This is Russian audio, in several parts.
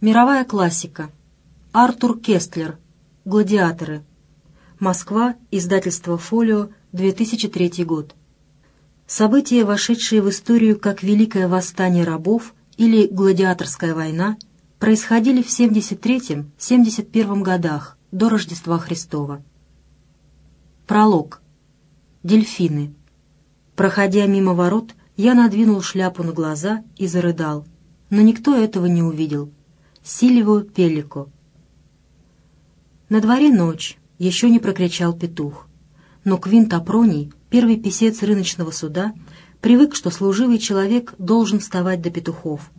Мировая классика. Артур Кестлер. Гладиаторы. Москва. Издательство «Фолио», 2003 год. События, вошедшие в историю как Великое восстание рабов или Гладиаторская война, происходили в 73-71 годах до Рождества Христова. Пролог. Дельфины. Проходя мимо ворот, я надвинул шляпу на глаза и зарыдал, но никто этого не увидел. Сильвио Пеллико. На дворе ночь, еще не прокричал петух. Но Квинт Апроний, первый писец рыночного суда, привык, что служивый человек должен вставать до петухов.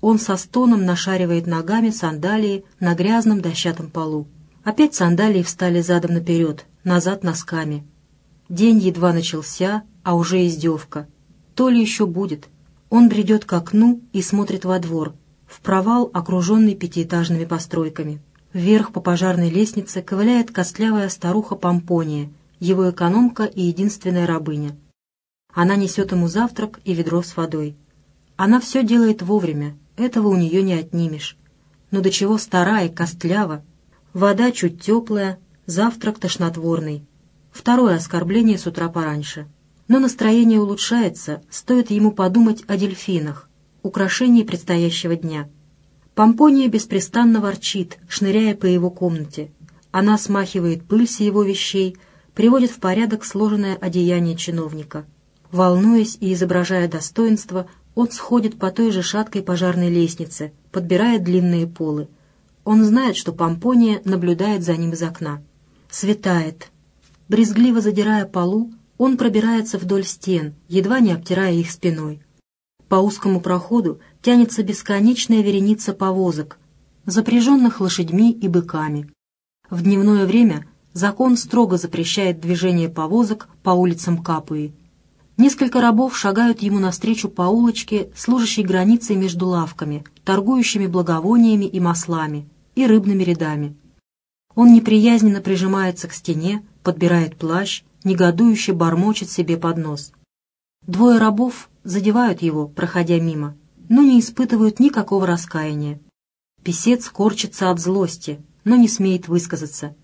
Он со стоном нашаривает ногами сандалии на грязном дощатом полу. Опять сандалии встали задом наперед, назад носками. День едва начался, а уже издевка. То ли еще будет. Он бредет к окну и смотрит во двор, в провал, окруженный пятиэтажными постройками. Вверх по пожарной лестнице ковыляет костлявая старуха Помпония, его экономка и единственная рабыня. Она несет ему завтрак и ведро с водой. Она все делает вовремя, этого у нее не отнимешь. Но до чего старая, костлява. Вода чуть теплая, завтрак тошнотворный. Второе оскорбление с утра пораньше. Но настроение улучшается, стоит ему подумать о дельфинах, украшение предстоящего дня. Помпония беспрестанно ворчит, шныряя по его комнате. Она смахивает пыль с его вещей, приводит в порядок сложенное одеяние чиновника. Волнуясь и изображая достоинство, он сходит по той же шаткой пожарной лестнице, подбирая длинные полы. Он знает, что Помпония наблюдает за ним из окна. Светает. Брезгливо задирая полу, он пробирается вдоль стен, едва не обтирая их спиной. По узкому проходу тянется бесконечная вереница повозок, запряженных лошадьми и быками. В дневное время закон строго запрещает движение повозок по улицам Капуи. Несколько рабов шагают ему навстречу по улочке, служащей границей между лавками, торгующими благовониями и маслами, и рыбными рядами. Он неприязненно прижимается к стене, подбирает плащ, негодующе бормочет себе под нос. Двое рабов задевают его, проходя мимо, но не испытывают никакого раскаяния. Песец корчится от злости, но не смеет высказаться.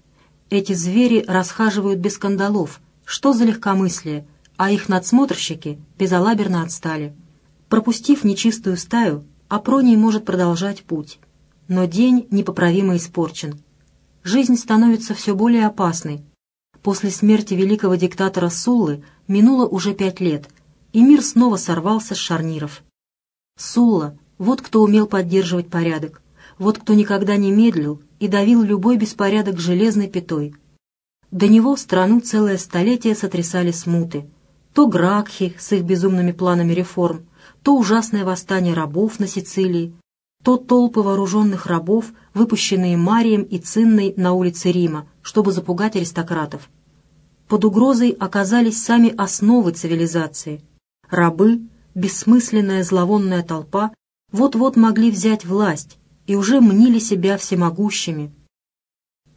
Эти звери расхаживают без кандалов, что за легкомыслие, а их надсмотрщики безалаберно отстали. Пропустив нечистую стаю, Апроний может продолжать путь. Но день непоправимо испорчен. Жизнь становится все более опасной. После смерти великого диктатора Суллы минуло уже пять лет, и мир снова сорвался с шарниров. Сулла — вот кто умел поддерживать порядок, вот кто никогда не медлил и давил любой беспорядок железной пятой. До него страну целое столетие сотрясали смуты. То Гракхи с их безумными планами реформ, то ужасное восстание рабов на Сицилии, то толпы вооруженных рабов, выпущенные Марием и Цинной на улице Рима, чтобы запугать аристократов. Под угрозой оказались сами основы цивилизации — Рабы, бессмысленная зловонная толпа вот-вот могли взять власть и уже мнили себя всемогущими.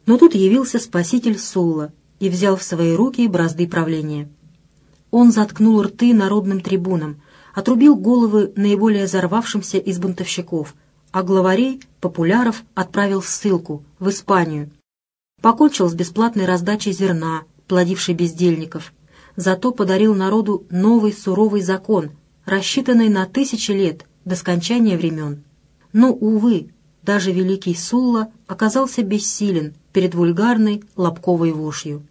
Но тут явился спаситель Сулла и взял в свои руки бразды правления. Он заткнул рты народным трибунам, отрубил головы наиболее взорвавшимся из бунтовщиков, а главарей, популяров, отправил в ссылку, в Испанию. Покончил с бесплатной раздачей зерна, плодившей бездельников, зато подарил народу новый суровый закон, рассчитанный на тысячи лет до скончания времен. Но, увы, даже великий Сулла оказался бессилен перед вульгарной лобковой вошью.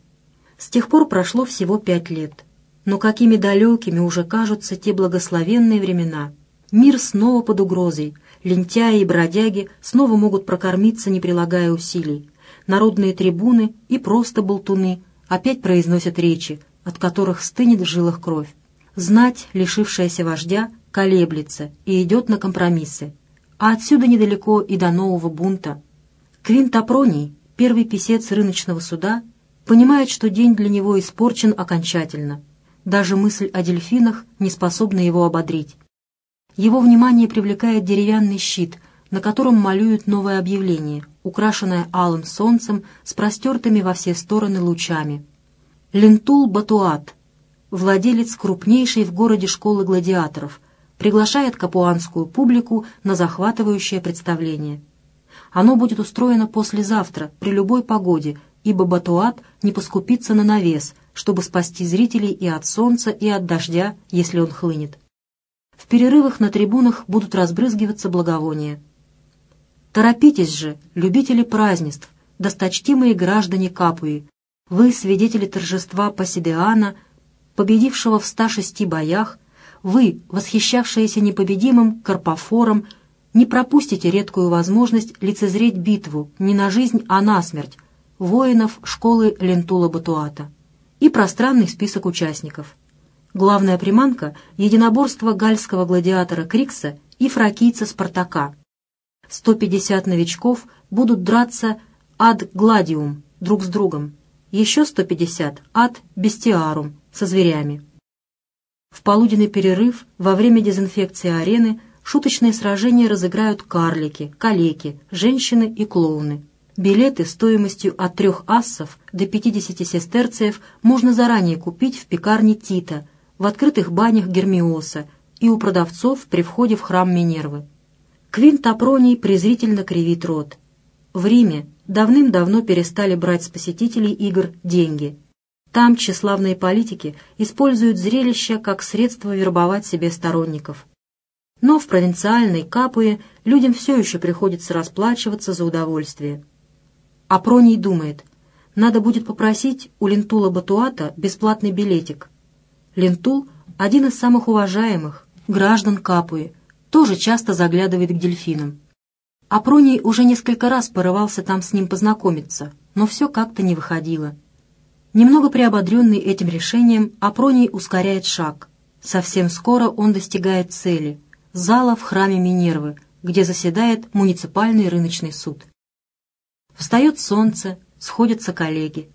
С тех пор прошло всего пять лет. Но какими далекими уже кажутся те благословенные времена. Мир снова под угрозой, лентяи и бродяги снова могут прокормиться, не прилагая усилий. Народные трибуны и просто болтуны опять произносят речи, от которых стынет в жилах кровь. Знать, лишившаяся вождя, колеблется и идет на компромиссы. А отсюда недалеко и до нового бунта. Квинт Апроний, первый писец рыночного суда, понимает, что день для него испорчен окончательно. Даже мысль о дельфинах не способна его ободрить. Его внимание привлекает деревянный щит, на котором малюют новое объявление, украшенное алым солнцем с простертыми во все стороны лучами. Лентул Батуат, владелец крупнейшей в городе школы гладиаторов, приглашает капуанскую публику на захватывающее представление. Оно будет устроено послезавтра, при любой погоде, ибо Батуат не поскупится на навес, чтобы спасти зрителей и от солнца, и от дождя, если он хлынет. В перерывах на трибунах будут разбрызгиваться благовония. Торопитесь же, любители празднеств, досточтимые граждане Капуи, вы свидетели торжества Посидеана, победившего в 106 боях, вы, восхищавшиеся непобедимым Карпофором, не пропустите редкую возможность лицезреть битву не на жизнь, а на смерть воинов школы Лентула-Батуата и пространный список участников. Главная приманка — единоборство гальского гладиатора Крикса и фракийца Спартака. 150 новичков будут драться ад гладиум друг с другом, еще 150 ад бестиарум со зверями. В полуденный перерыв во время дезинфекции арены шуточные сражения разыграют карлики, калеки, женщины и клоуны. Билеты стоимостью от трех ассов до 50 сестерцев можно заранее купить в пекарне Тита, в открытых банях Гермиоса и у продавцов при входе в храм Минервы. Квинт Апроний презрительно кривит рот. В Риме давным-давно перестали брать с посетителей игр деньги. Там тщеславные политики используют зрелище как средство вербовать себе сторонников. Но в провинциальной Капуе людям все еще приходится расплачиваться за удовольствие. Апроний думает, надо будет попросить у Лентула Батуата бесплатный билетик. Лентул — один из самых уважаемых граждан Капуи, тоже часто заглядывает к дельфинам. Апроний уже несколько раз порывался там с ним познакомиться, но все как-то не выходило. Немного приободренный этим решением, Апроний ускоряет шаг. Совсем скоро он достигает цели — зала в храме Минервы, где заседает муниципальный рыночный суд. Встает солнце, сходятся коллеги.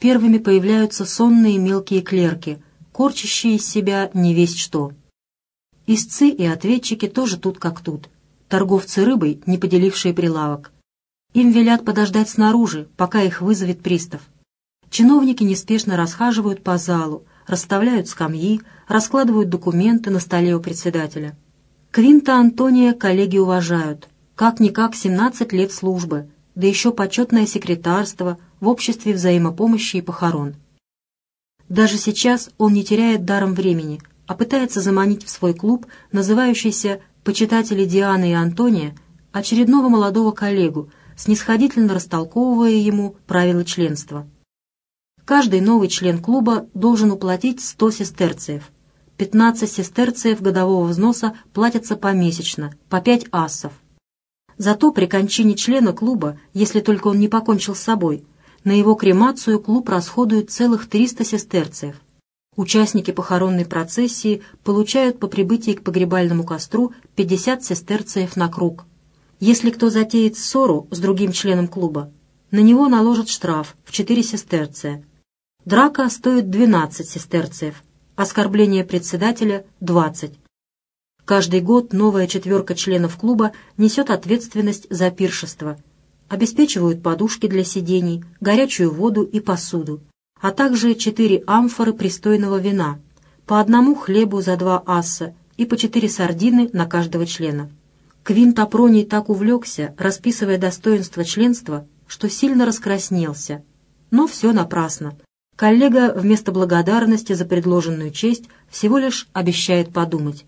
Первыми появляются сонные мелкие клерки, корчащие из себя не весть что. Истцы и ответчики тоже тут как тут — торговцы рыбой, не поделившие прилавок. Им велят подождать снаружи, пока их вызовет пристав. Чиновники неспешно расхаживают по залу, расставляют скамьи, раскладывают документы на столе у председателя. Квинта Антония коллеги уважают. Как-никак 17 лет службы, да еще почетное секретарство в обществе взаимопомощи и похорон. Даже сейчас он не теряет даром времени, а пытается заманить в свой клуб, называющийся почитатели Дианы и Антония очередного молодого коллегу, снисходительно растолковывая ему правила членства. Каждый новый член клуба должен уплатить 100 сестерциев. 15 сестерциев годового взноса платятся помесячно, по 5 ассов. Зато при кончине члена клуба, если только он не покончил с собой, на его кремацию клуб расходует целых 300 сестерциев – Участники похоронной процессии получают по прибытии к погребальному костру 50 сестерцев на круг. Если кто затеет ссору с другим членом клуба, на него наложат штраф в 4 сестерция. Драка стоит 12 сестерцев, оскорбление председателя – 20. Каждый год новая четверка членов клуба несет ответственность за пиршество. Обеспечивают подушки для сидений, горячую воду и посуду а также четыре амфоры пристойного вина, по одному хлебу за два асса и по четыре сардины на каждого члена. Квинт Апроний так увлекся, расписывая достоинства членства, что сильно раскраснелся. Но все напрасно. Коллега вместо благодарности за предложенную честь всего лишь обещает подумать.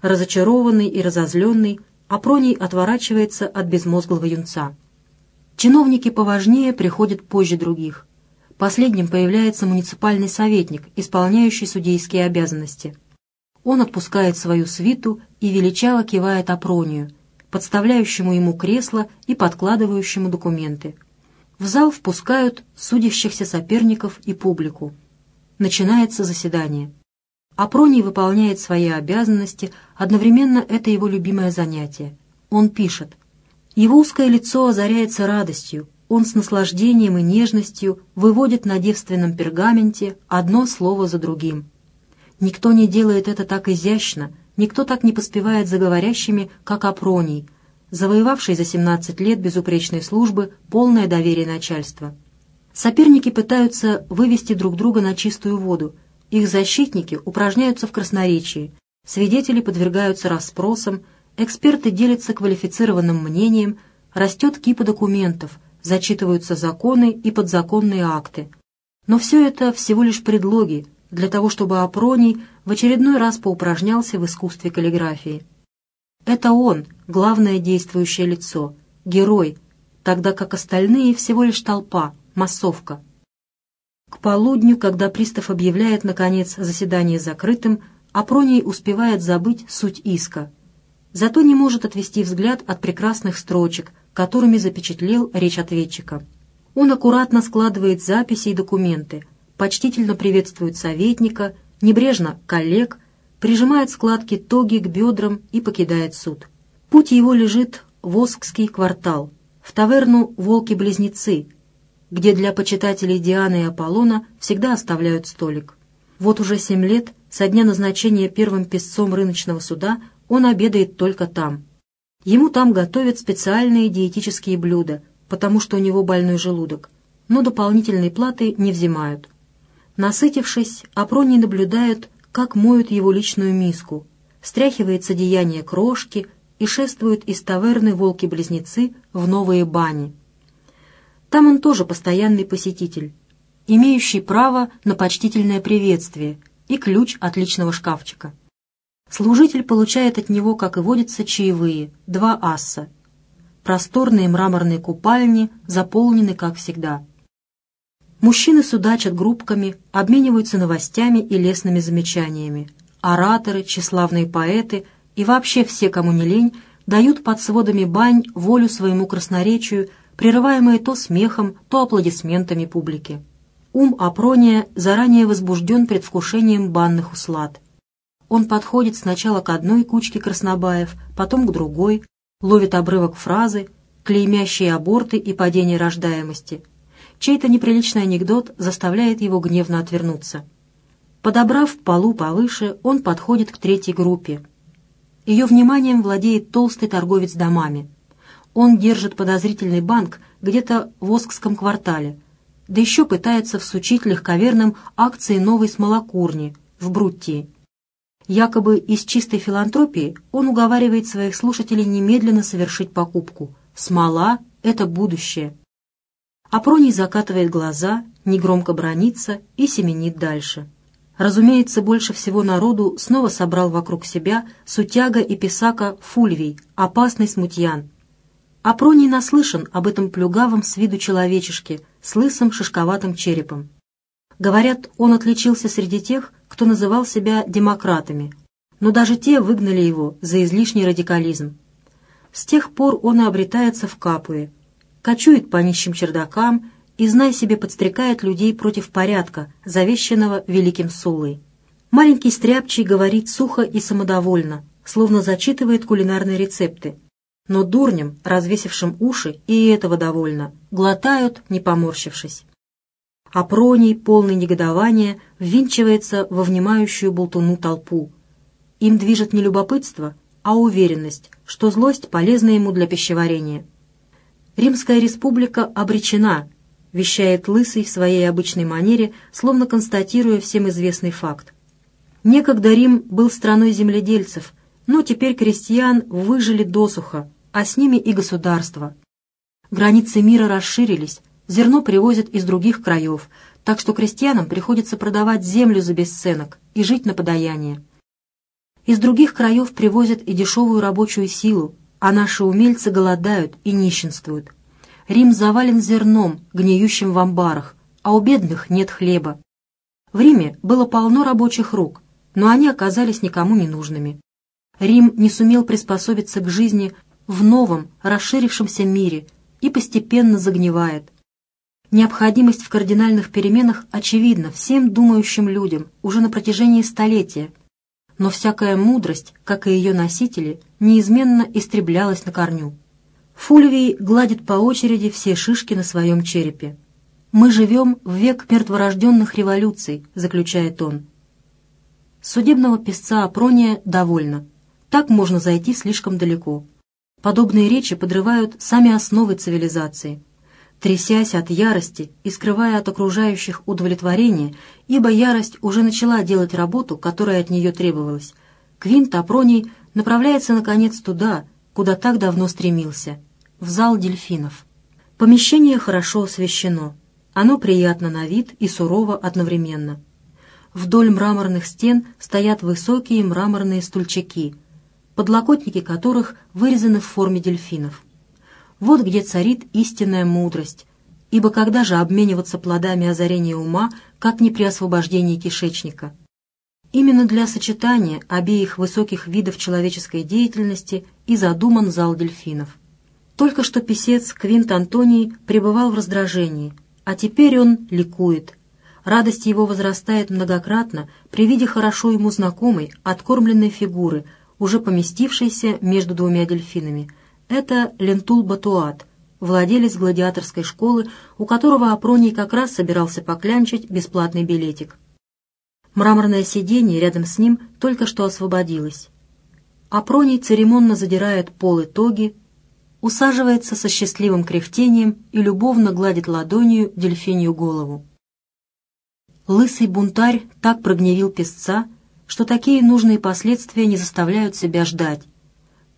Разочарованный и разозленный, Апроний отворачивается от безмозглого юнца. Чиновники поважнее приходят позже других. Последним появляется муниципальный советник, исполняющий судейские обязанности. Он отпускает свою свиту и величаво кивает Апронию, подставляющему ему кресло и подкладывающему документы. В зал впускают судящихся соперников и публику. Начинается заседание. Апроний выполняет свои обязанности, одновременно это его любимое занятие. Он пишет. Его узкое лицо озаряется радостью, он с наслаждением и нежностью выводит на девственном пергаменте одно слово за другим. Никто не делает это так изящно, никто так не поспевает за говорящими, как Апроний, завоевавший за 17 лет безупречной службы полное доверие начальства. Соперники пытаются вывести друг друга на чистую воду, их защитники упражняются в красноречии, свидетели подвергаются расспросам, эксперты делятся квалифицированным мнением, растет кипа документов, зачитываются законы и подзаконные акты. Но все это всего лишь предлоги для того, чтобы Апроний в очередной раз поупражнялся в искусстве каллиграфии. Это он, главное действующее лицо, герой, тогда как остальные всего лишь толпа, массовка. К полудню, когда пристав объявляет, наконец, заседание закрытым, Апроний успевает забыть суть иска. Зато не может отвести взгляд от прекрасных строчек, которыми запечатлел речь ответчика. Он аккуратно складывает записи и документы, почтительно приветствует советника, небрежно коллег, прижимает складки тоги к бедрам и покидает суд. Путь его лежит в Оскский квартал, в таверну «Волки-близнецы», где для почитателей Дианы и Аполлона всегда оставляют столик. Вот уже семь лет со дня назначения первым песцом рыночного суда он обедает только там. Ему там готовят специальные диетические блюда, потому что у него больной желудок, но дополнительной платы не взимают. Насытившись, Апроний наблюдает, как моют его личную миску, стряхивает с одеяния крошки и шествует из таверны «Волки-близнецы» в новые бани. Там он тоже постоянный посетитель, имеющий право на почтительное приветствие и ключ от личного шкафчика. Служитель получает от него, как и водится, чаевые, два асса. Просторные мраморные купальни заполнены, как всегда. Мужчины судачат группками, обмениваются новостями и лестными замечаниями. Ораторы, тщеславные поэты и вообще все, кому не лень, дают под сводами бань волю своему красноречию, прерываемые то смехом, то аплодисментами публики. Ум Апрония заранее возбужден предвкушением банных услад. Он подходит сначала к одной кучке краснобаев, потом к другой, ловит обрывок фразы, клеймящие аборты и падение рождаемости. Чей-то неприличный анекдот заставляет его гневно отвернуться. Подобрав полу повыше, он подходит к третьей группе. Ее вниманием владеет толстый торговец домами. Он держит подозрительный банк где-то в Оскском квартале, да еще пытается всучить легковерным акции новой смолокурни в Бруттии. Якобы из чистой филантропии он уговаривает своих слушателей немедленно совершить покупку. Смола — это будущее. Апроний закатывает глаза, негромко бронится и семенит дальше. Разумеется, больше всего народу снова собрал вокруг себя сутяга и писака Фульвий, опасный смутьян. Апроний наслышан об этом плюгавом с виду человечешке с лысым шишковатым черепом. Говорят, он отличился среди тех, кто называл себя демократами, но даже те выгнали его за излишний радикализм. С тех пор он и обретается в Капуе, кочует по нищим чердакам и, знай себе, подстрекает людей против порядка, завещанного великим Суллой. Маленький стряпчий говорит сухо и самодовольно, словно зачитывает кулинарные рецепты. Но дурням, развесившим уши, и этого довольно, глотают, не поморщившись. Апроний, полный негодования, ввинчивается во внимающую болтуну толпу. Им движет не любопытство, а уверенность, что злость полезна ему для пищеварения. «Римская республика обречена», — вещает Лысый в своей обычной манере, словно констатируя всем известный факт. Некогда Рим был страной земледельцев, но теперь крестьян выжили досуха, а с ними и государство. Границы мира расширились, Зерно привозят из других краев, так что крестьянам приходится продавать землю за бесценок и жить на подаяние. Из других краев привозят и дешевую рабочую силу, а наши умельцы голодают и нищенствуют. Рим завален зерном, гниющим в амбарах, а у бедных нет хлеба. В Риме было полно рабочих рук, но они оказались никому не нужными. Рим не сумел приспособиться к жизни в новом, расширившемся мире и постепенно загнивает – Необходимость в кардинальных переменах очевидна всем думающим людям уже на протяжении столетия, но всякая мудрость, как и ее носители, неизменно истреблялась на корню. Фульвий гладит по очереди все шишки на своем черепе. «Мы живем в век мертворожденных революций», — заключает он. Судебного писца Апрония довольно. Так можно зайти слишком далеко. Подобные речи подрывают сами основы цивилизации — трясясь от ярости и скрывая от окружающих удовлетворение, ибо ярость уже начала делать работу, которая от нее требовалась. Квинт Апроний направляется, наконец, туда, куда так давно стремился, в зал дельфинов. Помещение хорошо освещено. Оно приятно на вид и сурово одновременно. Вдоль мраморных стен стоят высокие мраморные стульчаки, подлокотники которых вырезаны в форме дельфинов. Вот где царит истинная мудрость, ибо когда же обмениваться плодами озарения ума, как не при освобождении кишечника? Именно для сочетания обеих высоких видов человеческой деятельности и задуман зал дельфинов. Только что писец Квинт Антоний пребывал в раздражении, а теперь он ликует. Радость его возрастает многократно при виде хорошо ему знакомой, откормленной фигуры, уже поместившейся между двумя дельфинами. Это Лентул Батуат, владелец гладиаторской школы, у которого Апроний как раз собирался поклянчить бесплатный билетик. Мраморное сиденье рядом с ним только что освободилось. Апроний церемонно задирает полы тоги, усаживается со счастливым кряхтением и любовно гладит ладонью дельфинью голову. Лысый бунтарь так прогневил песца, что такие нужные последствия не заставляют себя ждать.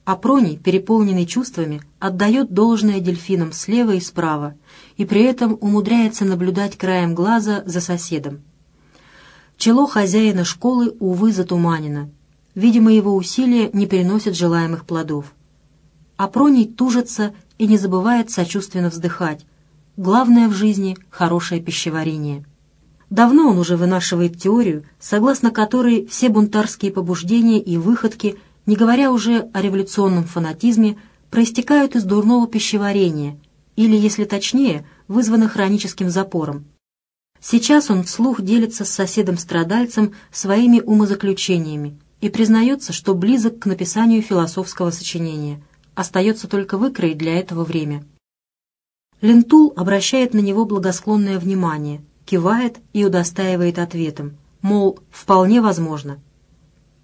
Апроний, переполненный чувствами, отдает должное дельфинам слева и справа, и при этом умудряется наблюдать краем глаза за соседом. Чело хозяина школы, увы, затуманено. Видимо, его усилия не переносят желаемых плодов. Апроний тужится и не забывает сочувственно вздыхать. Главное в жизни — хорошее пищеварение. Давно он уже вынашивает теорию, согласно которой все бунтарские побуждения и выходки, не говоря уже о революционном фанатизме, проистекают из дурного пищеварения, или, если точнее, вызваны хроническим запором. Сейчас он вслух делится с соседом-страдальцем своими умозаключениями и признается, что близок к написанию философского сочинения. Остается только выкроить для этого время. Лентул обращает на него благосклонное внимание, кивает и удостаивает ответом, мол, вполне возможно.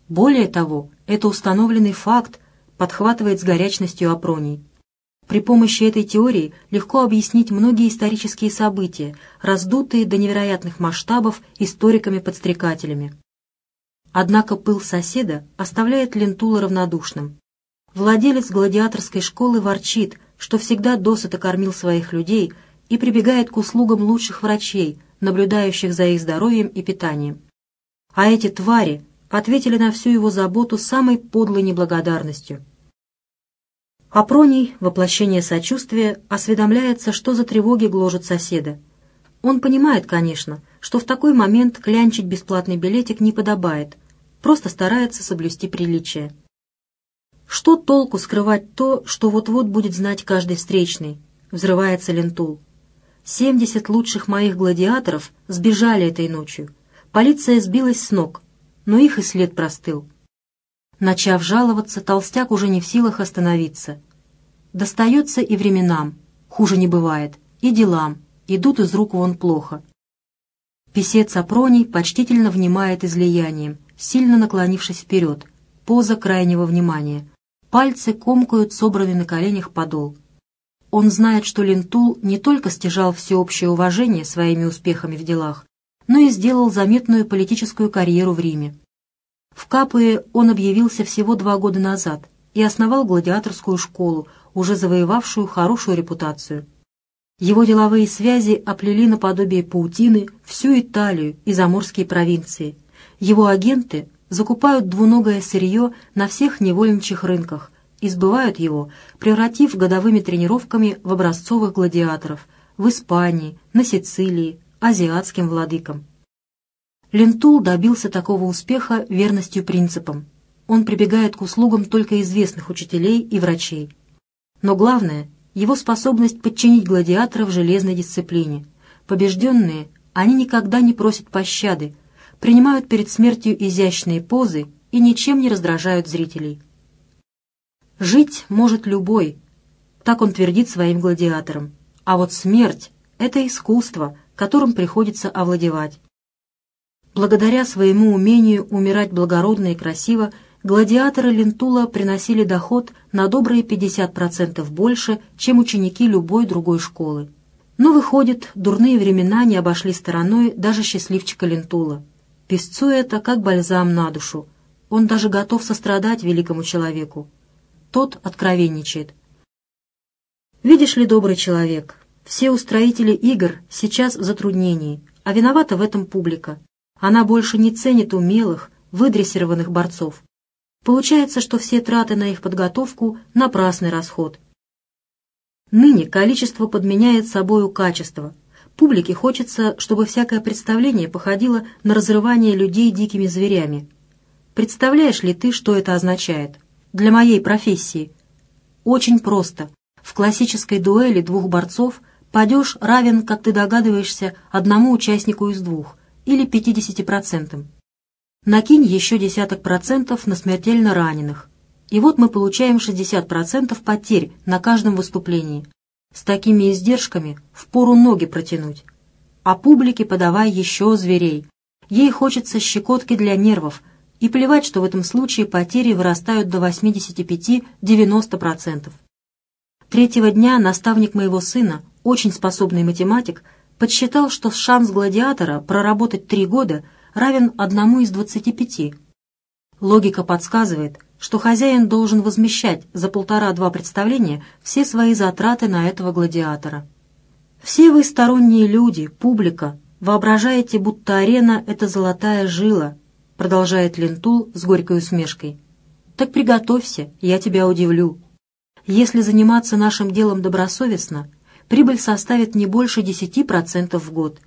Более того, это установленный факт, подхватывает с горячностью Апроний. При помощи этой теории легко объяснить многие исторические события, раздутые до невероятных масштабов историками-подстрекателями. Однако пыл соседа оставляет Лентула равнодушным. Владелец гладиаторской школы ворчит, что всегда досыта кормил своих людей и прибегает к услугам лучших врачей, наблюдающих за их здоровьем и питанием. А эти твари ответили на всю его заботу самой подлой неблагодарностью – Апроний, воплощение сочувствия, осведомляется, что за тревоги гложет соседа. Он понимает, конечно, что в такой момент клянчить бесплатный билетик не подобает, просто старается соблюсти приличие. Что толку скрывать то, что вот-вот будет знать каждый встречный? Взрывается Лентул. Семьдесят лучших моих гладиаторов сбежали этой ночью. Полиция сбилась с ног, но их и след простыл. Начав жаловаться, толстяк уже не в силах остановиться. Достается и временам, хуже не бывает, и делам, идут из рук вон плохо. Песец Апроний почтительно внимает излиянием, сильно наклонившись вперед, поза крайнего внимания. Пальцы комкают собранный на коленях подол. Он знает, что Лентул не только стяжал всеобщее уважение своими успехами в делах, но и сделал заметную политическую карьеру в Риме. В Капуе он объявился всего два года назад и основал гладиаторскую школу, уже завоевавшую хорошую репутацию. Его деловые связи оплели наподобие паутины всю Италию и заморские провинции. Его агенты закупают двуногое сырье на всех невольничьих рынках и сбывают его, превратив годовыми тренировками в образцовых гладиаторов в Испании, на Сицилии, азиатским владыкам. Лентул добился такого успеха верностью принципам. Он прибегает к услугам только известных учителей и врачей. Но главное — его способность подчинить гладиаторов железной дисциплине. Побежденные, они никогда не просят пощады, принимают перед смертью изящные позы и ничем не раздражают зрителей. «Жить может любой», — так он твердит своим гладиаторам. А вот смерть — это искусство, которым приходится овладевать. Благодаря своему умению умирать благородно и красиво, гладиаторы Лентула приносили доход на добрые 50% больше, чем ученики любой другой школы. Но, выходит, дурные времена не обошли стороной даже счастливчика Лентула. Песцу это как бальзам на душу. Он даже готов сострадать великому человеку. Тот откровенничает. Видишь ли, добрый человек, все устроители игр сейчас в затруднении, а виновата в этом публика. Она больше не ценит умелых, выдрессированных борцов. Получается, что все траты на их подготовку – напрасный расход. Ныне количество подменяет собою качество. Публике хочется, чтобы всякое представление походило на разрывание людей дикими зверями. Представляешь ли ты, что это означает? Для моей профессии. Очень просто. В классической дуэли двух борцов падеж равен, как ты догадываешься, одному участнику из двух, или 50%. Накинь еще десяток процентов на смертельно раненых. И вот мы получаем 60% потерь на каждом выступлении. С такими издержками впору ноги протянуть. А публике подавай еще зверей. Ей хочется щекотки для нервов, и плевать, что в этом случае потери вырастают до 85-90%. Третьего дня наставник моего сына, очень способный математик, подсчитал, что шанс гладиатора проработать три года равен одному из 25. Логика подсказывает, что хозяин должен возмещать за полтора-два представления все свои затраты на этого гладиатора. Все вы сторонние люди, публика, воображаете, будто арена — это золотая жила, продолжает Лентул с горькой усмешкой. Так приготовься, я тебя удивлю. Если заниматься нашим делом добросовестно, прибыль составит не больше 10% в год.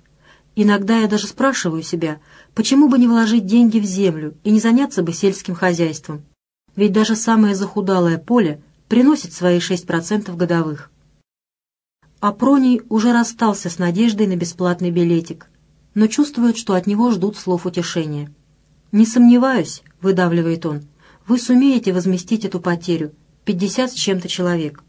Иногда я даже спрашиваю себя, почему бы не вложить деньги в землю и не заняться бы сельским хозяйством. Ведь даже самое захудалое поле приносит свои 6% годовых. Апроний уже расстался с надеждой на бесплатный билетик, но чувствует, что от него ждут слов утешения. «Не сомневаюсь», — выдавливает он, — «вы сумеете возместить эту потерю, пятьдесят с чем-то человек.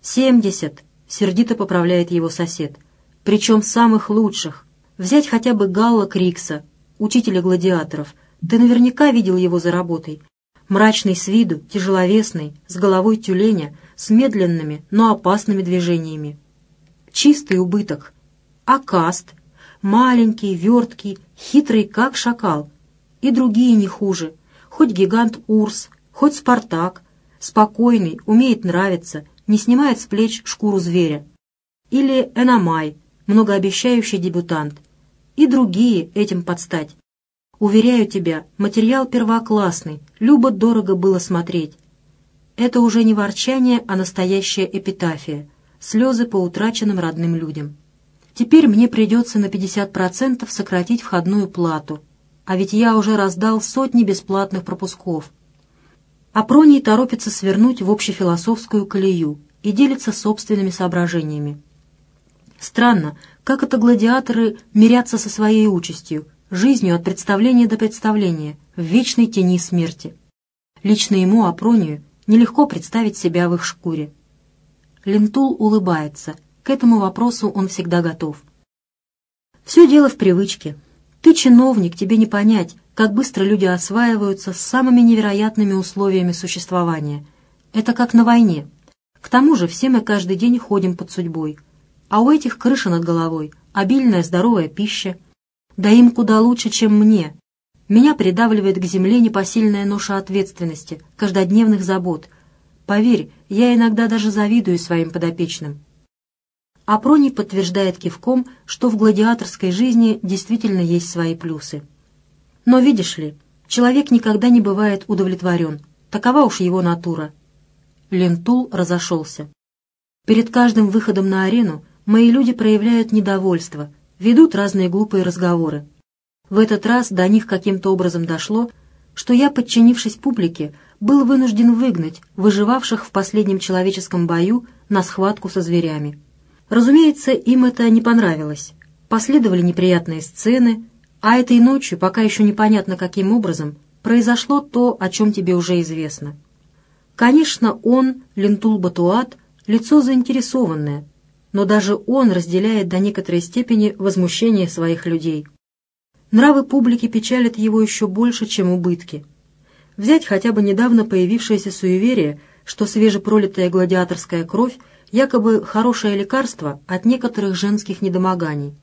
Семьдесят, сердито поправляет его сосед. Причем самых лучших. Взять хотя бы Галла Крикса, учителя гладиаторов. Ты наверняка видел его за работой. Мрачный с виду, тяжеловесный, с головой тюленя, с медленными, но опасными движениями. Чистый убыток. А каст? Маленький, верткий, хитрый, как шакал. И другие не хуже. Хоть гигант Урс, хоть Спартак, спокойный, умеет нравиться, не снимает с плеч шкуру зверя. Или Эномай, многообещающий дебютант. И другие этим подстать. Уверяю тебя, материал первоклассный, любо-дорого было смотреть. Это уже не ворчание, а настоящая эпитафия, слезы по утраченным родным людям. Теперь мне придется на 50% сократить входную плату, а ведь я уже раздал сотни бесплатных пропусков. Апроний торопится свернуть в общефилософскую колею и делится собственными соображениями. Странно, как это гладиаторы мирятся со своей участью, жизнью от представления до представления, в вечной тени смерти. Лично ему, Апронию, нелегко представить себя в их шкуре. Лентул улыбается, к этому вопросу он всегда готов. Все дело в привычке. Ты чиновник, тебе не понять, как быстро люди осваиваются с самыми невероятными условиями существования. Это как на войне. К тому же все мы каждый день ходим под судьбой. А у этих крыша над головой, обильная здоровая пища. Да им куда лучше, чем мне. Меня придавливает к земле непосильная ноша ответственности, каждодневных забот. Поверь, я иногда даже завидую своим подопечным. Апроний подтверждает кивком, что в гладиаторской жизни действительно есть свои плюсы. Но видишь ли, человек никогда не бывает удовлетворен. Такова уж его натура. Лентул разошелся. Перед каждым выходом на арену мои люди проявляют недовольство, ведут разные глупые разговоры. В этот раз до них каким-то образом дошло, что я, подчинившись публике, был вынужден выгнать выживавших в последнем человеческом бою на схватку со зверями. Разумеется, им это не понравилось. Последовали неприятные сцены, а этой ночью, пока еще непонятно каким образом, произошло то, о чем тебе уже известно. Конечно, он, Лентул Батуат, лицо заинтересованное, но даже он разделяет до некоторой степени возмущение своих людей. Нравы публики печалят его еще больше, чем убытки. Взять хотя бы недавно появившееся суеверие, что свежепролитая гладиаторская кровь якобы хорошее лекарство от некоторых женских недомоганий.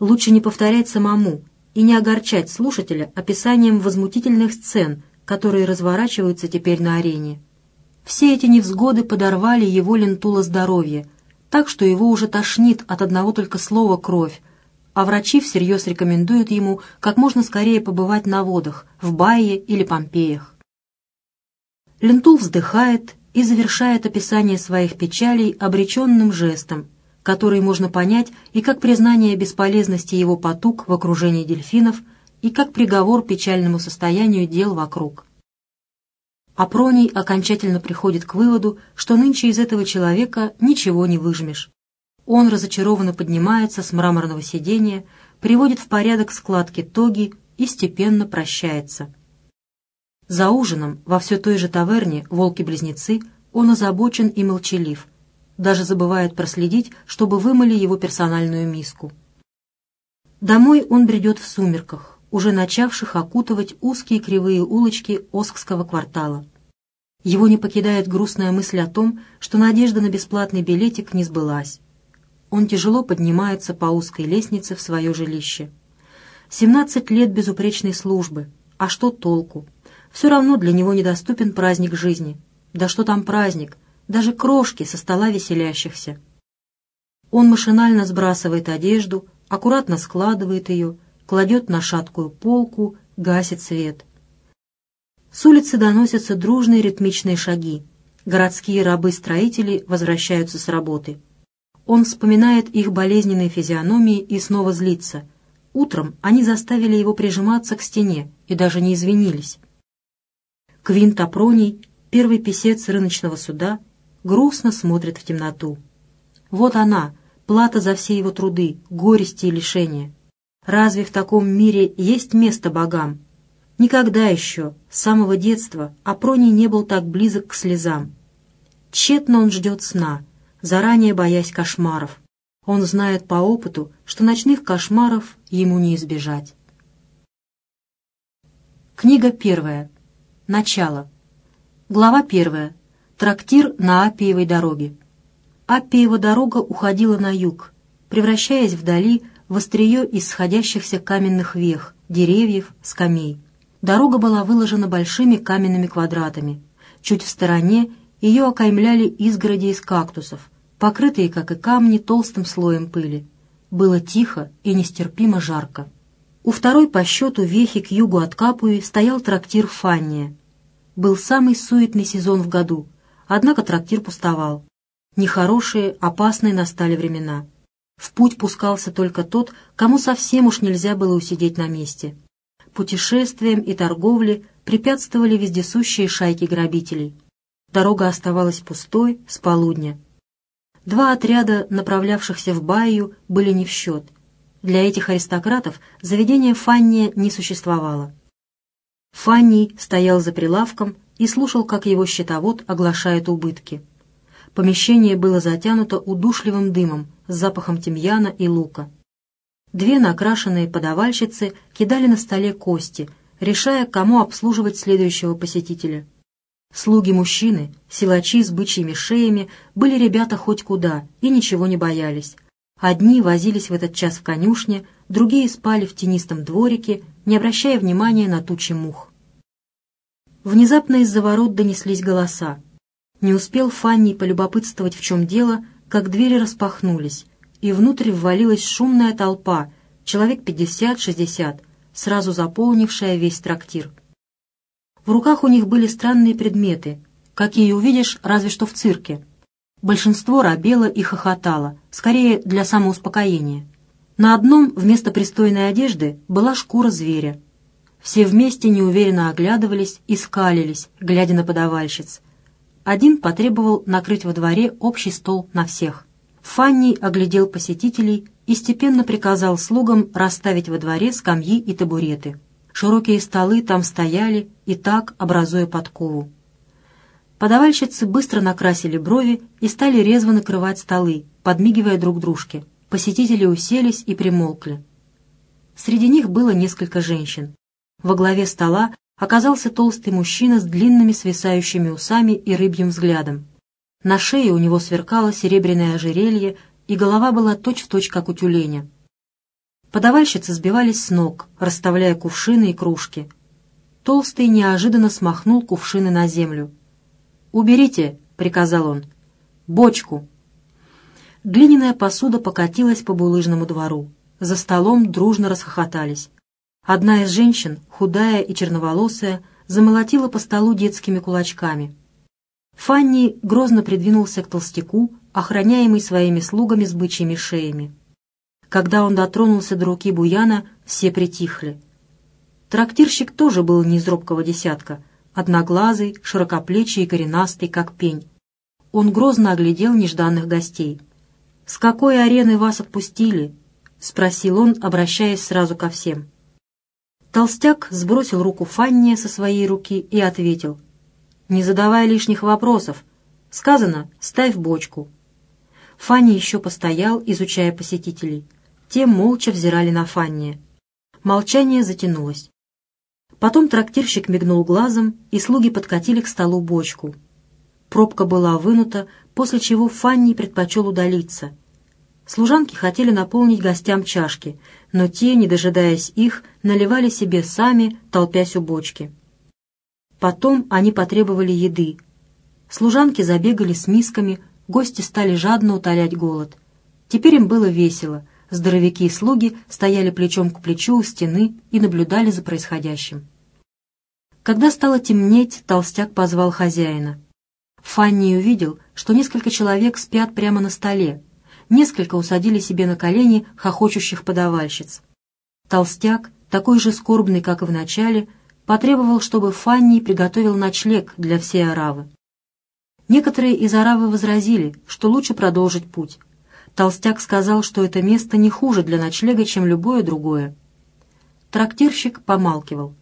Лучше не повторять самому, и не огорчать слушателя описанием возмутительных сцен, которые разворачиваются теперь на арене. Все эти невзгоды подорвали его лентуло здоровье, так что его уже тошнит от одного только слова «кровь», а врачи всерьез рекомендуют ему как можно скорее побывать на водах, в Байе или Помпеях. Лентул вздыхает и завершает описание своих печалей обреченным жестом, который можно понять и как признание бесполезности его потуг в окружении дельфинов, и как приговор печальному состоянию дел вокруг. Апроний окончательно приходит к выводу, что нынче из этого человека ничего не выжмешь. Он разочарованно поднимается с мраморного сидения, приводит в порядок складки тоги и степенно прощается. За ужином во все той же таверне «Волки-близнецы» он озабочен и молчалив, даже забывает проследить, чтобы вымыли его персональную миску. Домой он бредет в сумерках, уже начавших окутывать узкие кривые улочки Оскского квартала. Его не покидает грустная мысль о том, что надежда на бесплатный билетик не сбылась. Он тяжело поднимается по узкой лестнице в свое жилище. Семнадцать лет безупречной службы. А что толку? Все равно для него недоступен праздник жизни. Да что там праздник? Даже крошки со стола веселящихся. Он машинально сбрасывает одежду, аккуратно складывает ее, кладет на шаткую полку, гасит свет. С улицы доносятся дружные ритмичные шаги. Городские рабы-строители возвращаются с работы. Он вспоминает их болезненные физиономии и снова злится. Утром они заставили его прижиматься к стене и даже не извинились. Квинт Апроний, первый писец рыночного суда, грустно смотрит в темноту. Вот она, плата за все его труды, горести и лишения. Разве в таком мире есть место богам? Никогда еще, с самого детства, Апроний не был так близок к слезам. Тщетно он ждет сна, заранее боясь кошмаров. Он знает по опыту, что ночных кошмаров ему не избежать. Книга первая. Начало. Глава первая. Трактир на Апиевой дороге. Аппиева дорога уходила на юг, превращаясь вдали в острие из сходящихся каменных вех, деревьев, скамей. Дорога была выложена большими каменными квадратами. Чуть в стороне ее окаймляли изгороди из кактусов, покрытые, как и камни, толстым слоем пыли. Было тихо и нестерпимо жарко. У второй по счету вехи к югу от Капуи стоял трактир Фанния. Был самый суетный сезон в году, однако трактир пустовал. Нехорошие, опасные настали времена. В путь пускался только тот, кому совсем уж нельзя было усидеть на месте. Путешествиям и торговле препятствовали вездесущие шайки грабителей. Дорога оставалась пустой с полудня. Два отряда, направлявшихся в Баю, были не в счет. Для этих аристократов заведение Фанния не существовало. Фанни стоял за прилавком и слушал, как его счетовод оглашает убытки. Помещение было затянуто удушливым дымом с запахом тимьяна и лука. Две накрашенные подавальщицы кидали на столе кости, решая, кому обслуживать следующего посетителя. Слуги-мужчины, силачи с бычьими шеями, были ребята хоть куда и ничего не боялись. Одни возились в этот час в конюшне, другие спали в тенистом дворике, не обращая внимания на тучи мух. Внезапно из-за ворот донеслись голоса. Не успел Фанни полюбопытствовать, в чем дело, как двери распахнулись, и внутрь ввалилась шумная толпа, человек пятьдесят-шестьдесят, сразу заполнившая весь трактир. В руках у них были странные предметы, какие увидишь разве что в цирке. Большинство робело и хохотало, скорее для самоуспокоения. На одном вместо пристойной одежды была шкура зверя. Все вместе неуверенно оглядывались и скалились, глядя на подавальщиц, один потребовал накрыть во дворе общий стол на всех. Фанни оглядел посетителей и степенно приказал слугам расставить во дворе скамьи и табуреты. Широкие столы там стояли и так, образуя подкову. Подавальщицы быстро накрасили брови и стали резво накрывать столы, подмигивая друг дружке. Посетители уселись и примолкли. Среди них было несколько женщин. Во главе стола оказался толстый мужчина с длинными свисающими усами и рыбьим взглядом. На шее у него сверкало серебряное ожерелье, и голова была точь-в-точь, точь, как у тюленя. Подавальщицы сбивались с ног, расставляя кувшины и кружки. Толстый неожиданно смахнул кувшины на землю. «Уберите», — приказал он, — «бочку». Глиняная посуда покатилась по булыжному двору. За столом дружно расхохотались. Одна из женщин, худая и черноволосая, замолотила по столу детскими кулачками. Фанни грозно придвинулся к толстяку, охраняемый своими слугами с бычьими шеями. Когда он дотронулся до руки Буяна, все притихли. Трактирщик тоже был не из робкого десятка, одноглазый, широкоплечий и коренастый, как пень. Он грозно оглядел нежданных гостей. «С какой арены вас отпустили?» — спросил он, обращаясь сразу ко всем. Толстяк сбросил руку Фанни со своей руки и ответил. «Не задавай лишних вопросов. Сказано, ставь бочку». Фанни еще постоял, изучая посетителей. Те молча взирали на Фанни. Молчание затянулось. Потом трактирщик мигнул глазом, и слуги подкатили к столу бочку. Пробка была вынута, после чего Фанни предпочел удалиться. Служанки хотели наполнить гостям чашки, но те, не дожидаясь их, наливали себе сами, толпясь у бочки. Потом они потребовали еды. Служанки забегали с мисками, гости стали жадно утолять голод. Теперь им было весело, Здоровяки и слуги стояли плечом к плечу у стены и наблюдали за происходящим. Когда стало темнеть, толстяк позвал хозяина. Фанни увидел, что несколько человек спят прямо на столе. Несколько усадили себе на колени хохочущих подавальщиц. Толстяк, такой же скорбный, как и в начале, потребовал, чтобы Фанни приготовил ночлег для всей аравы. Некоторые из аравы возразили, что лучше продолжить путь. Толстяк сказал, что это место не хуже для ночлега, чем любое другое. Трактирщик помалкивал.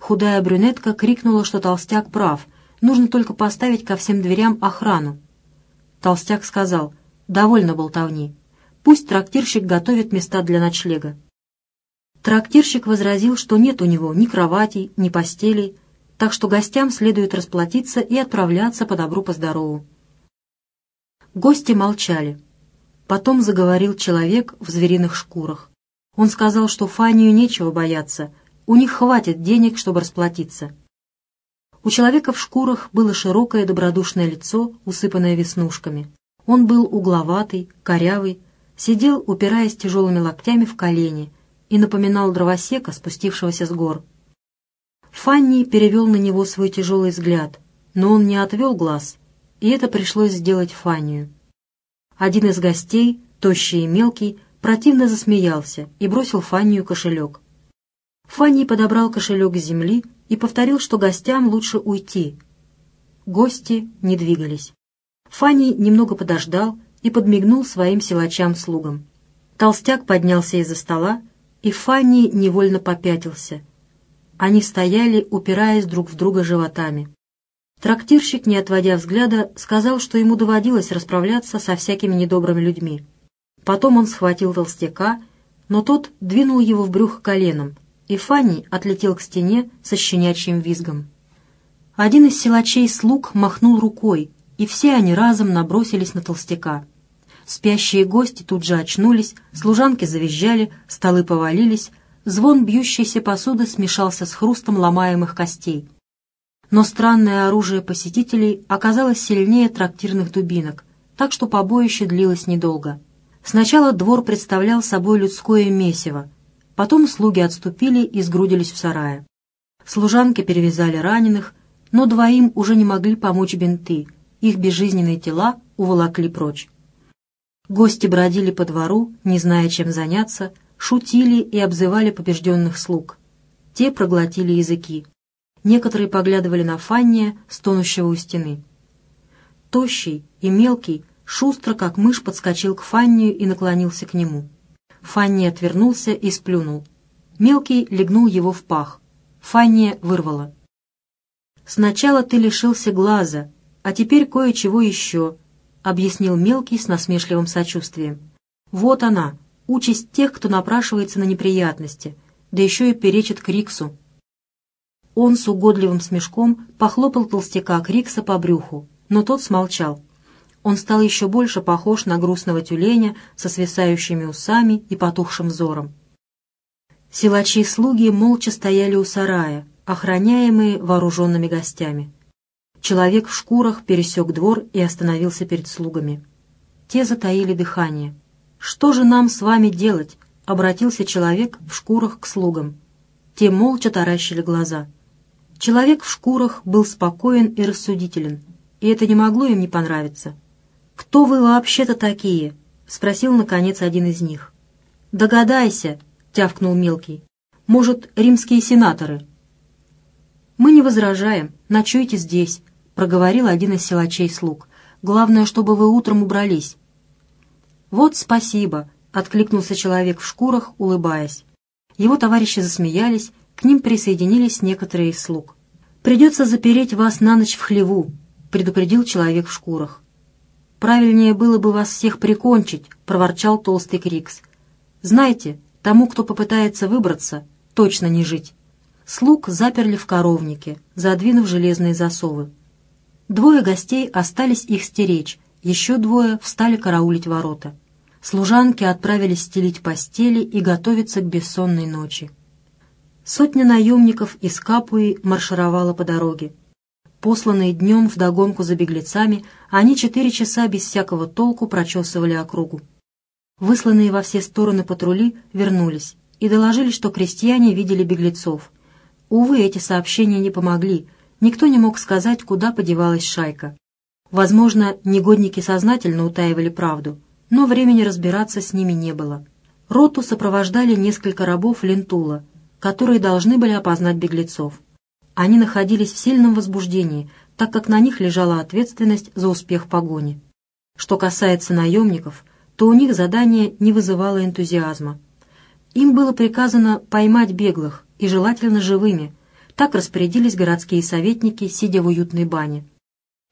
Худая брюнетка крикнула, что толстяк прав, нужно только поставить ко всем дверям охрану. Толстяк сказал, «Довольно болтовни. Пусть трактирщик готовит места для ночлега». Трактирщик возразил, что нет у него ни кроватей, ни постелей, так что гостям следует расплатиться и отправляться по добру, по здорову. Гости молчали. Потом заговорил человек в звериных шкурах. Он сказал, что Фанию нечего бояться, у них хватит денег, чтобы расплатиться. У человека в шкурах было широкое добродушное лицо, усыпанное веснушками. Он был угловатый, корявый, сидел, упираясь тяжелыми локтями в колени, и напоминал дровосека, спустившегося с гор. Фанни перевел на него свой тяжелый взгляд, но он не отвел глаз, и это пришлось сделать Фаннию. Один из гостей, тощий и мелкий, противно засмеялся и бросил Фаннию кошелек. Фанни подобрал кошелек с земли и повторил, что гостям лучше уйти. Гости не двигались. Фанни немного подождал и подмигнул своим силачам-слугам. Толстяк поднялся из-за стола, и Фанни невольно попятился. Они стояли, упираясь друг в друга животами. Трактирщик, не отводя взгляда, сказал, что ему доводилось расправляться со всякими недобрыми людьми. Потом он схватил толстяка, но тот двинул его в брюхо коленом, и Фанни отлетел к стене со щенячьим визгом. Один из силачей слуг махнул рукой, и все они разом набросились на толстяка. Спящие гости тут же очнулись, служанки завизжали, столы повалились, звон бьющейся посуды смешался с хрустом ломаемых костей. Но странное оружие посетителей оказалось сильнее трактирных дубинок, так что побоище длилось недолго. Сначала двор представлял собой людское месиво, потом слуги отступили и сгрудились в сарае. Служанки перевязали раненых, но двоим уже не могли помочь бинты, их безжизненные тела уволокли прочь. Гости бродили по двору, не зная, чем заняться, шутили и обзывали побежденных слуг. Те проглотили языки. Некоторые поглядывали на Фанния, стонущего у стены. Тощий и мелкий, шустро, как мышь, подскочил к Фаннию и наклонился к нему. Фанни отвернулся и сплюнул. Мелкий легнул его в пах. Фанния вырвала. «Сначала ты лишился глаза, а теперь кое-чего еще», — объяснил Мелкий с насмешливым сочувствием. «Вот она, участь тех, кто напрашивается на неприятности, да еще и перечит Криксу». Он с угодливым смешком похлопал толстяка Крикса по брюху, но тот смолчал. Он стал еще больше похож на грустного тюленя со свисающими усами и потухшим взором. Силачи и слуги молча стояли у сарая, охраняемые вооруженными гостями. Человек в шкурах пересек двор и остановился перед слугами. Те затаили дыхание. «Что же нам с вами делать?» — обратился человек в шкурах к слугам. Те молча таращили глаза. Человек в шкурах был спокоен и рассудителен, и это не могло им не понравиться. «Кто вы вообще-то такие?» — спросил, наконец, один из них. «Догадайся!» — тявкнул мелкий. «Может, римские сенаторы?» «Мы не возражаем. Ночуйте здесь», — проговорил один из силачей слуг. «Главное, чтобы вы утром убрались». «Вот спасибо», — откликнулся человек в шкурах, улыбаясь. Его товарищи засмеялись, к ним присоединились некоторые из слуг. «Придется запереть вас на ночь в хлеву», — предупредил человек в шкурах. «Правильнее было бы вас всех прикончить», — проворчал толстый Крикс. «Знаете, тому, кто попытается выбраться, точно не жить». Слуг заперли в коровнике, задвинув железные засовы. Двое гостей остались их стеречь, еще двое встали караулить ворота. Служанки отправились стелить постели и готовиться к бессонной ночи. Сотня наемников из Капуи маршировала по дороге. Посланные днем вдогонку за беглецами, они четыре часа без всякого толку прочесывали округу. Высланные во все стороны патрули вернулись и доложили, что крестьяне видели беглецов, Увы, эти сообщения не помогли, никто не мог сказать, куда подевалась шайка. Возможно, негодники сознательно утаивали правду, но времени разбираться с ними не было. Роту сопровождали несколько рабов Лентула, которые должны были опознать беглецов. Они находились в сильном возбуждении, так как на них лежала ответственность за успех погони. Что касается наемников, то у них задание не вызывало энтузиазма. Им было приказано поймать беглых, и желательно живыми. Так распорядились городские советники, сидя в уютной бане.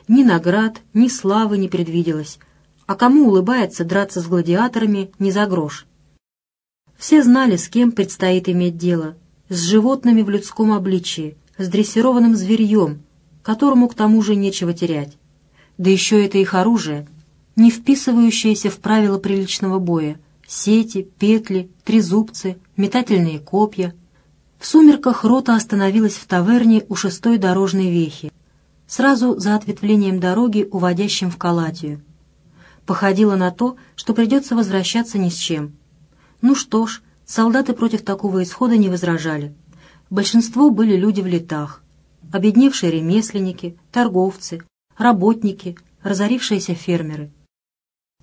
Ни наград, ни славы не предвиделось, а кому улыбается драться с гладиаторами не за грош. Все знали, с кем предстоит иметь дело, с животными в людском обличии, с дрессированным зверьем, которому к тому же нечего терять. Да еще это их оружие, не вписывающееся в правила приличного боя, сети, петли, трезубцы, метательные копья — в сумерках рота остановилась в таверне у шестой дорожной вехи, сразу за ответвлением дороги, уводящим в Калатию. Походило на то, что придется возвращаться ни с чем. Ну что ж, солдаты против такого исхода не возражали. Большинство были люди в летах, обедневшие ремесленники, торговцы, работники, разорившиеся фермеры.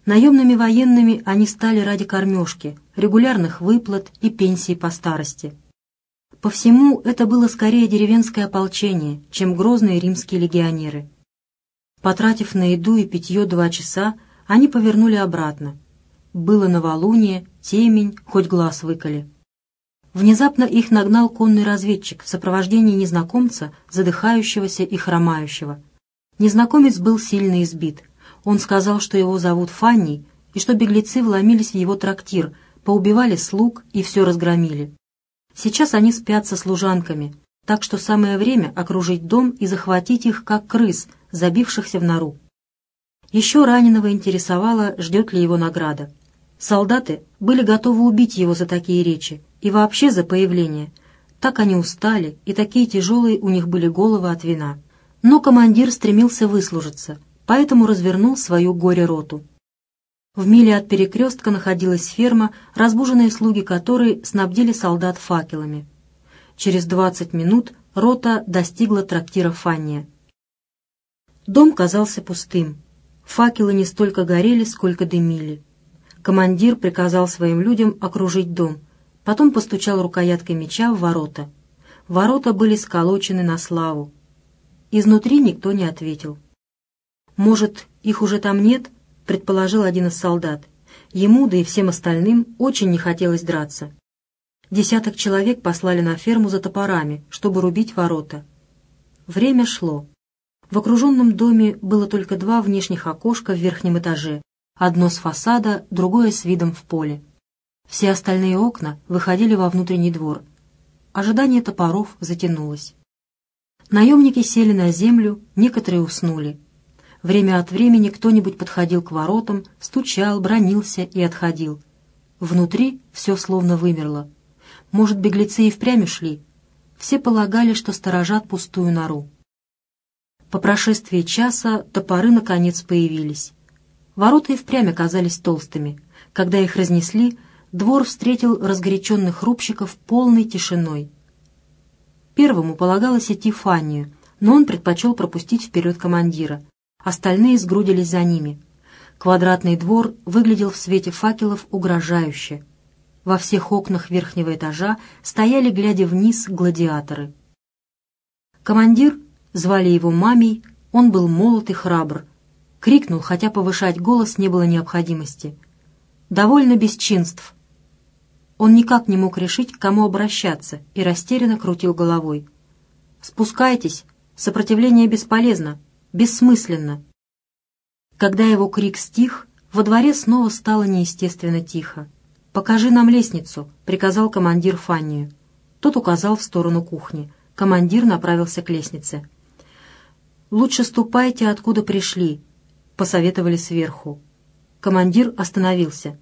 Наемными военными они стали ради кормежки, регулярных выплат и пенсий по старости – по всему это было скорее деревенское ополчение, чем грозные римские легионеры. Потратив на еду и питье два часа, они повернули обратно. Было новолуние, темень, хоть глаз выколи. Внезапно их нагнал конный разведчик в сопровождении незнакомца, задыхающегося и хромающего. Незнакомец был сильно избит. Он сказал, что его зовут Фанни, и что беглецы вломились в его трактир, поубивали слуг и все разгромили. Сейчас они спят со служанками, так что самое время окружить дом и захватить их, как крыс, забившихся в нору. Еще раненого интересовало, ждет ли его награда. Солдаты были готовы убить его за такие речи и вообще за появление. Так они устали, и такие тяжелые у них были головы от вина. Но командир стремился выслужиться, поэтому развернул свою горе-роту. В миле от перекрестка находилась ферма, разбуженные слуги которой снабдили солдат факелами. Через двадцать минут рота достигла трактира Фанния. Дом казался пустым. Факелы не столько горели, сколько дымили. Командир приказал своим людям окружить дом, потом постучал рукояткой меча в ворота. Ворота были сколочены на славу. Изнутри никто не ответил. «Может, их уже там нет?» — предположил один из солдат. Ему, да и всем остальным, очень не хотелось драться. Десяток человек послали на ферму за топорами, чтобы рубить ворота. Время шло. В окруженном доме было только два внешних окошка в верхнем этаже, одно с фасада, другое с видом в поле. Все остальные окна выходили во внутренний двор. Ожидание топоров затянулось. Наемники сели на землю, некоторые уснули. Время от времени кто-нибудь подходил к воротам, стучал, бронился и отходил. Внутри все словно вымерло. Может, беглецы и впрямь ушли? Все полагали, что сторожат пустую нору. По прошествии часа топоры наконец появились. Ворота и впрямь оказались толстыми. Когда их разнесли, двор встретил разгоряченных рубщиков полной тишиной. Первому полагалось идти Фаннию, но он предпочел пропустить вперед командира. Остальные сгрудились за ними. Квадратный двор выглядел в свете факелов угрожающе. Во всех окнах верхнего этажа стояли, глядя вниз, гладиаторы. Командир, звали его Мамий, он был молод и храбр. Крикнул, хотя повышать голос не было необходимости. «Довольно бесчинств!» Он никак не мог решить, к кому обращаться, и растерянно крутил головой. «Спускайтесь! Сопротивление бесполезно, бессмысленно!» Когда его крик стих, во дворе снова стало неестественно тихо. «Покажи нам лестницу», — приказал командир Фаннию. Тот указал в сторону кухни. Командир направился к лестнице. «Лучше ступайте, откуда пришли», — посоветовали сверху. Командир остановился.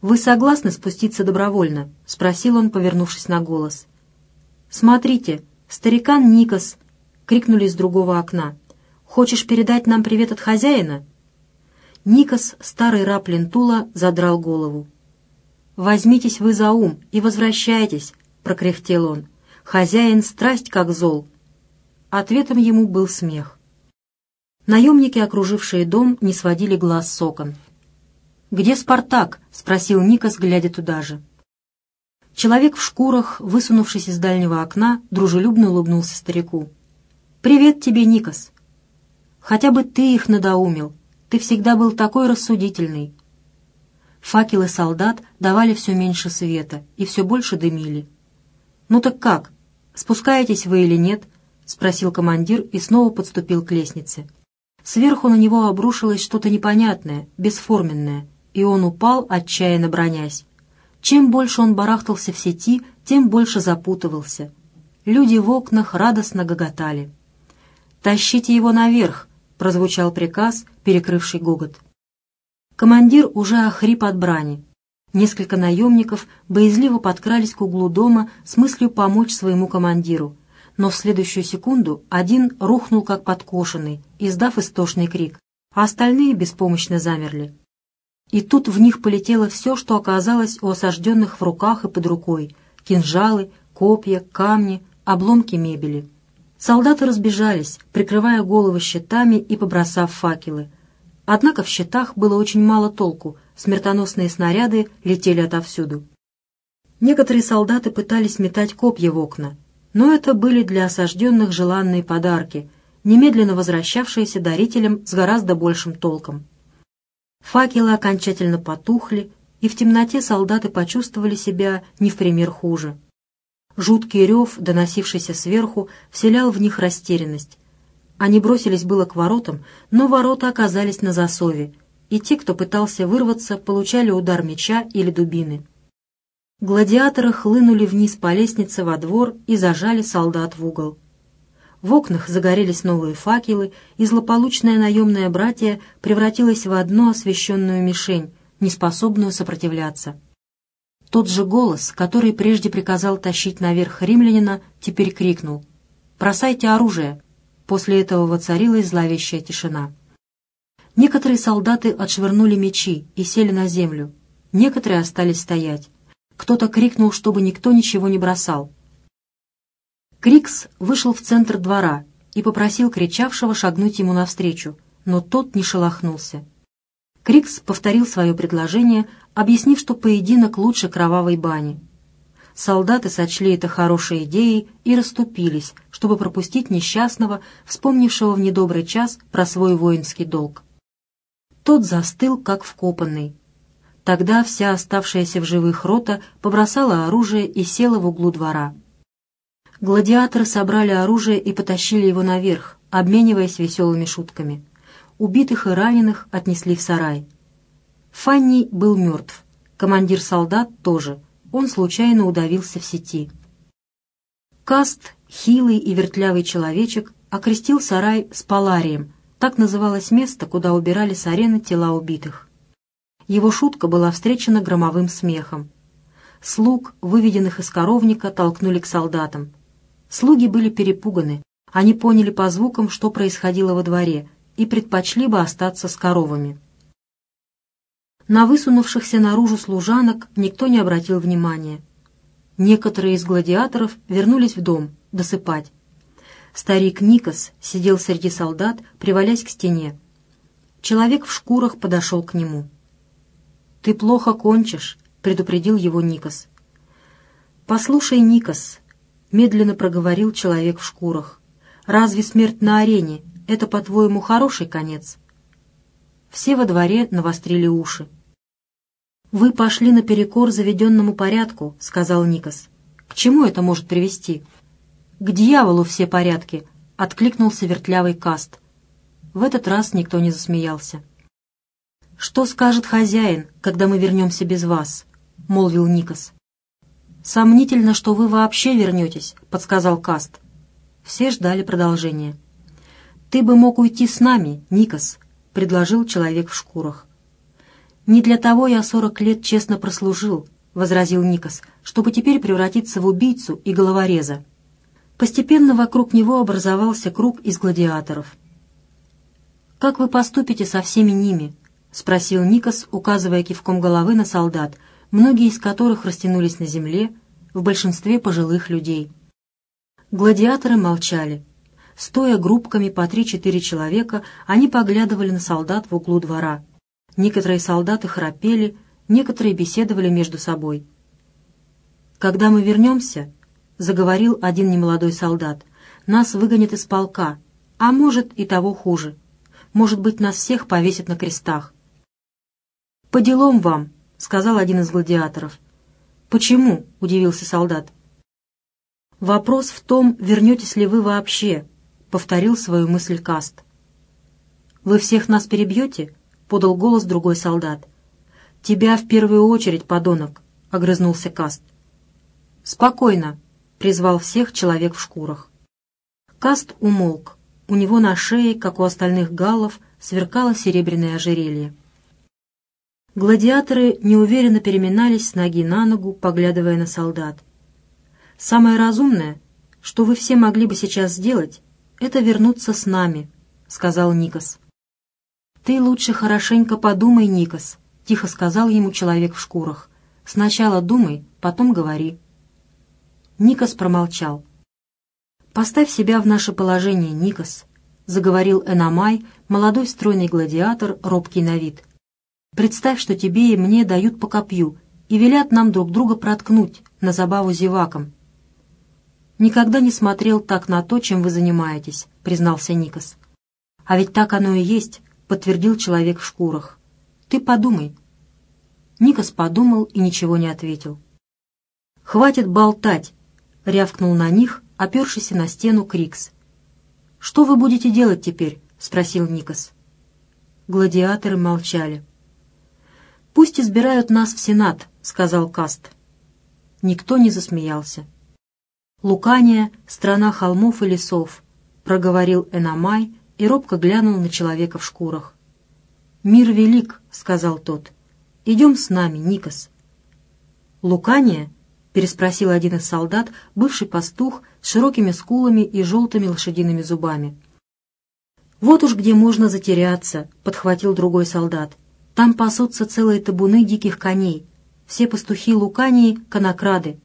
«Вы согласны спуститься добровольно?» — спросил он, повернувшись на голос. «Смотрите, старикан Никос!» — крикнули из другого окна. «Хочешь передать нам привет от хозяина?» Никос, старый раб Лентула, задрал голову. «Возьмитесь вы за ум и возвращайтесь», — прокряхтел он. «Хозяин страсть как зол». Ответом ему был смех. Наемники, окружившие дом, не сводили глаз с окон. «Где Спартак?» — спросил Никос, глядя туда же. Человек в шкурах, высунувшись из дальнего окна, дружелюбно улыбнулся старику. «Привет тебе, Никос! Хотя бы ты их надоумил. Ты всегда был такой рассудительный». Факелы солдат давали все меньше света и все больше дымили. «Ну так как? Спускаетесь вы или нет?» — спросил командир и снова подступил к лестнице. Сверху на него обрушилось что-то непонятное, бесформенное, и он упал, отчаянно бронясь. Чем больше он барахтался в сети, тем больше запутывался. Люди в окнах радостно гоготали. «Тащите его наверх!» — прозвучал приказ, перекрывший гогот. Командир уже охрип от брани. Несколько наемников боязливо подкрались к углу дома с мыслью помочь своему командиру, но в следующую секунду один рухнул как подкошенный, издав истошный крик, а остальные беспомощно замерли. И тут в них полетело все, что оказалось у осажденных в руках и под рукой — кинжалы, копья, камни, обломки мебели. Солдаты разбежались, прикрывая головы щитами и побросав факелы. Однако в щитах было очень мало толку, смертоносные снаряды летели отовсюду. Некоторые солдаты пытались метать копья в окна, но это были для осажденных желанные подарки, немедленно возвращавшиеся дарителям с гораздо большим толком. Факелы окончательно потухли, и в темноте солдаты почувствовали себя не в пример хуже. Жуткий рев, доносившийся сверху, вселял в них растерянность. Они бросились было к воротам, но ворота оказались на засове, и те, кто пытался вырваться, получали удар меча или дубины. Гладиаторы хлынули вниз по лестнице во двор и зажали солдат в угол. В окнах загорелись новые факелы, и злополучное наемное братье превратилось в одну освещенную мишень, неспособную сопротивляться. Тот же голос, который прежде приказал тащить наверх римлянина, теперь крикнул «Бросайте оружие!» После этого воцарилась зловещая тишина. Некоторые солдаты отшвырнули мечи и сели на землю. Некоторые остались стоять. Кто-то крикнул, чтобы никто ничего не бросал. Крикс вышел в центр двора и попросил кричавшего шагнуть ему навстречу, но тот не шелохнулся. Крикс повторил свое предложение, объяснив, что поединок лучше кровавой бани. Солдаты сочли это хорошей идеей и расступились, чтобы пропустить несчастного, вспомнившего в недобрый час про свой воинский долг. Тот застыл, как вкопанный. Тогда вся оставшаяся в живых рота побросала оружие и села в углу двора. Гладиаторы собрали оружие и потащили его наверх, обмениваясь веселыми шутками. Убитых и раненых отнесли в сарай. Фанни был мертв. Командир солдат тоже. Он случайно удавился в сети. Каст, хилый и вертлявый человечек, окрестил сарай с паларием. Так называлось место, куда убирали с арены тела убитых. Его шутка была встречена громовым смехом. Слуг, выведенных из коровника, толкнули к солдатам. Слуги были перепуганы. Они поняли по звукам, что происходило во дворе, и предпочли бы остаться с коровами. На высунувшихся наружу служанок никто не обратил внимания. Некоторые из гладиаторов вернулись в дом досыпать. Старик Никос сидел среди солдат, привалясь к стене. Человек в шкурах подошел к нему. «Ты плохо кончишь», — предупредил его Никос. «Послушай, Никос», — медленно проговорил человек в шкурах, — «разве смерть на арене — это, по-твоему, хороший конец?» Все во дворе навострили уши. «Вы пошли наперекор заведенному порядку», — сказал Никос. «К чему это может привести?» «К дьяволу все порядки», — откликнулся вертлявый каст. В этот раз никто не засмеялся. «Что скажет хозяин, когда мы вернемся без вас?» — молвил Никос. «Сомнительно, что вы вообще вернетесь», — подсказал Каст. Все ждали продолжения. «Ты бы мог уйти с нами, Никос», — предложил человек в шкурах. «Не для того я сорок лет честно прослужил», — возразил Никос, «чтобы теперь превратиться в убийцу и головореза». Постепенно вокруг него образовался круг из гладиаторов. «Как вы поступите со всеми ними?» — спросил Никос, указывая кивком головы на солдат, многие из которых растянулись на земле, в большинстве пожилых людей. Гладиаторы молчали. Стоя группками по три-четыре человека, они поглядывали на солдат в углу двора — Некоторые солдаты храпели, некоторые беседовали между собой. «Когда мы вернемся», — заговорил один немолодой солдат, — «нас выгонят из полка, а может и того хуже. Может быть, нас всех повесят на крестах». «По делам вам», — сказал один из гладиаторов. «Почему?» — удивился солдат. «Вопрос в том, вернетесь ли вы вообще», — повторил свою мысль Каст. «Вы всех нас перебьете?» подал голос другой солдат. «Тебя в первую очередь, подонок!» — огрызнулся Каст. «Спокойно!» — призвал всех человек в шкурах. Каст умолк. У него на шее, как у остальных галлов, сверкало серебряное ожерелье. Гладиаторы неуверенно переминались с ноги на ногу, поглядывая на солдат. «Самое разумное, что вы все могли бы сейчас сделать, это вернуться с нами», — сказал Никос. «Ты лучше хорошенько подумай, Никос», — тихо сказал ему человек в шкурах. «Сначала думай, потом говори». Никос промолчал. «Поставь себя в наше положение, Никос», — заговорил Эномай, молодой стройный гладиатор, робкий на вид. «Представь, что тебе и мне дают по копью и велят нам друг друга проткнуть на забаву зевакам». «Никогда не смотрел так на то, чем вы занимаетесь», — признался Никос. «А ведь так оно и есть подтвердил человек в шкурах. «Ты подумай». Никос подумал и ничего не ответил. «Хватит болтать!» — рявкнул на них, опершийся на стену Крикс. «Что вы будете делать теперь?» — спросил Никос. Гладиаторы молчали. «Пусть избирают нас в Сенат», — сказал Каст. Никто не засмеялся. «Лукания — страна холмов и лесов», — проговорил Эномай, и робко глянул на человека в шкурах. «Мир велик», — сказал тот. «Идем с нами, Никос». «Лукания?» — переспросил один из солдат, бывший пастух с широкими скулами и желтыми лошадиными зубами. «Вот уж где можно затеряться», — подхватил другой солдат. «Там пасутся целые табуны диких коней. Все пастухи Лукании — конокрады.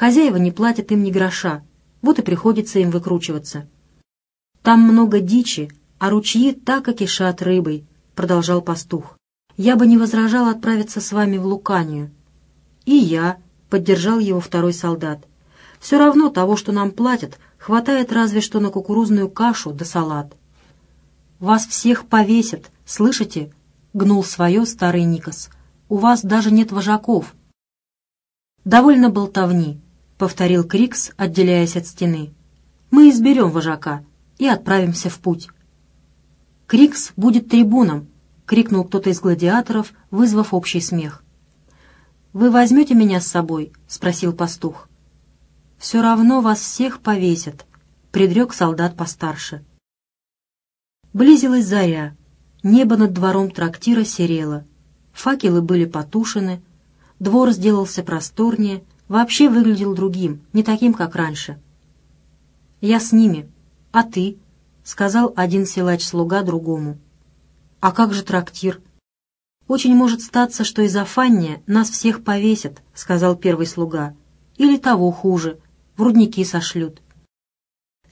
Хозяева не платят им ни гроша, вот и приходится им выкручиваться. Там много дичи, «А ручьи так и кишат рыбой», — продолжал пастух. «Я бы не возражал отправиться с вами в Луканию». «И я», — поддержал его второй солдат. «Все равно того, что нам платят, хватает разве что на кукурузную кашу да салат». «Вас всех повесят, слышите?» — гнул свое старый Никос. «У вас даже нет вожаков». «Довольно болтовни», — повторил Крикс, отделяясь от стены. «Мы изберем вожака и отправимся в путь». «Крикс будет трибуном!» — крикнул кто-то из гладиаторов, вызвав общий смех. «Вы возьмете меня с собой?» — спросил пастух. «Все равно вас всех повесят», — предрек солдат постарше. Близилась заря. Небо над двором трактира серело. Факелы были потушены. Двор сделался просторнее, вообще выглядел другим, не таким, как раньше. «Я с ними», «А ты?» — сказал один силач-слуга другому. «А как же трактир?» «Очень может статься, что из-за Фанни нас всех повесят», — сказал первый слуга. «Или того хуже, в рудники сошлют».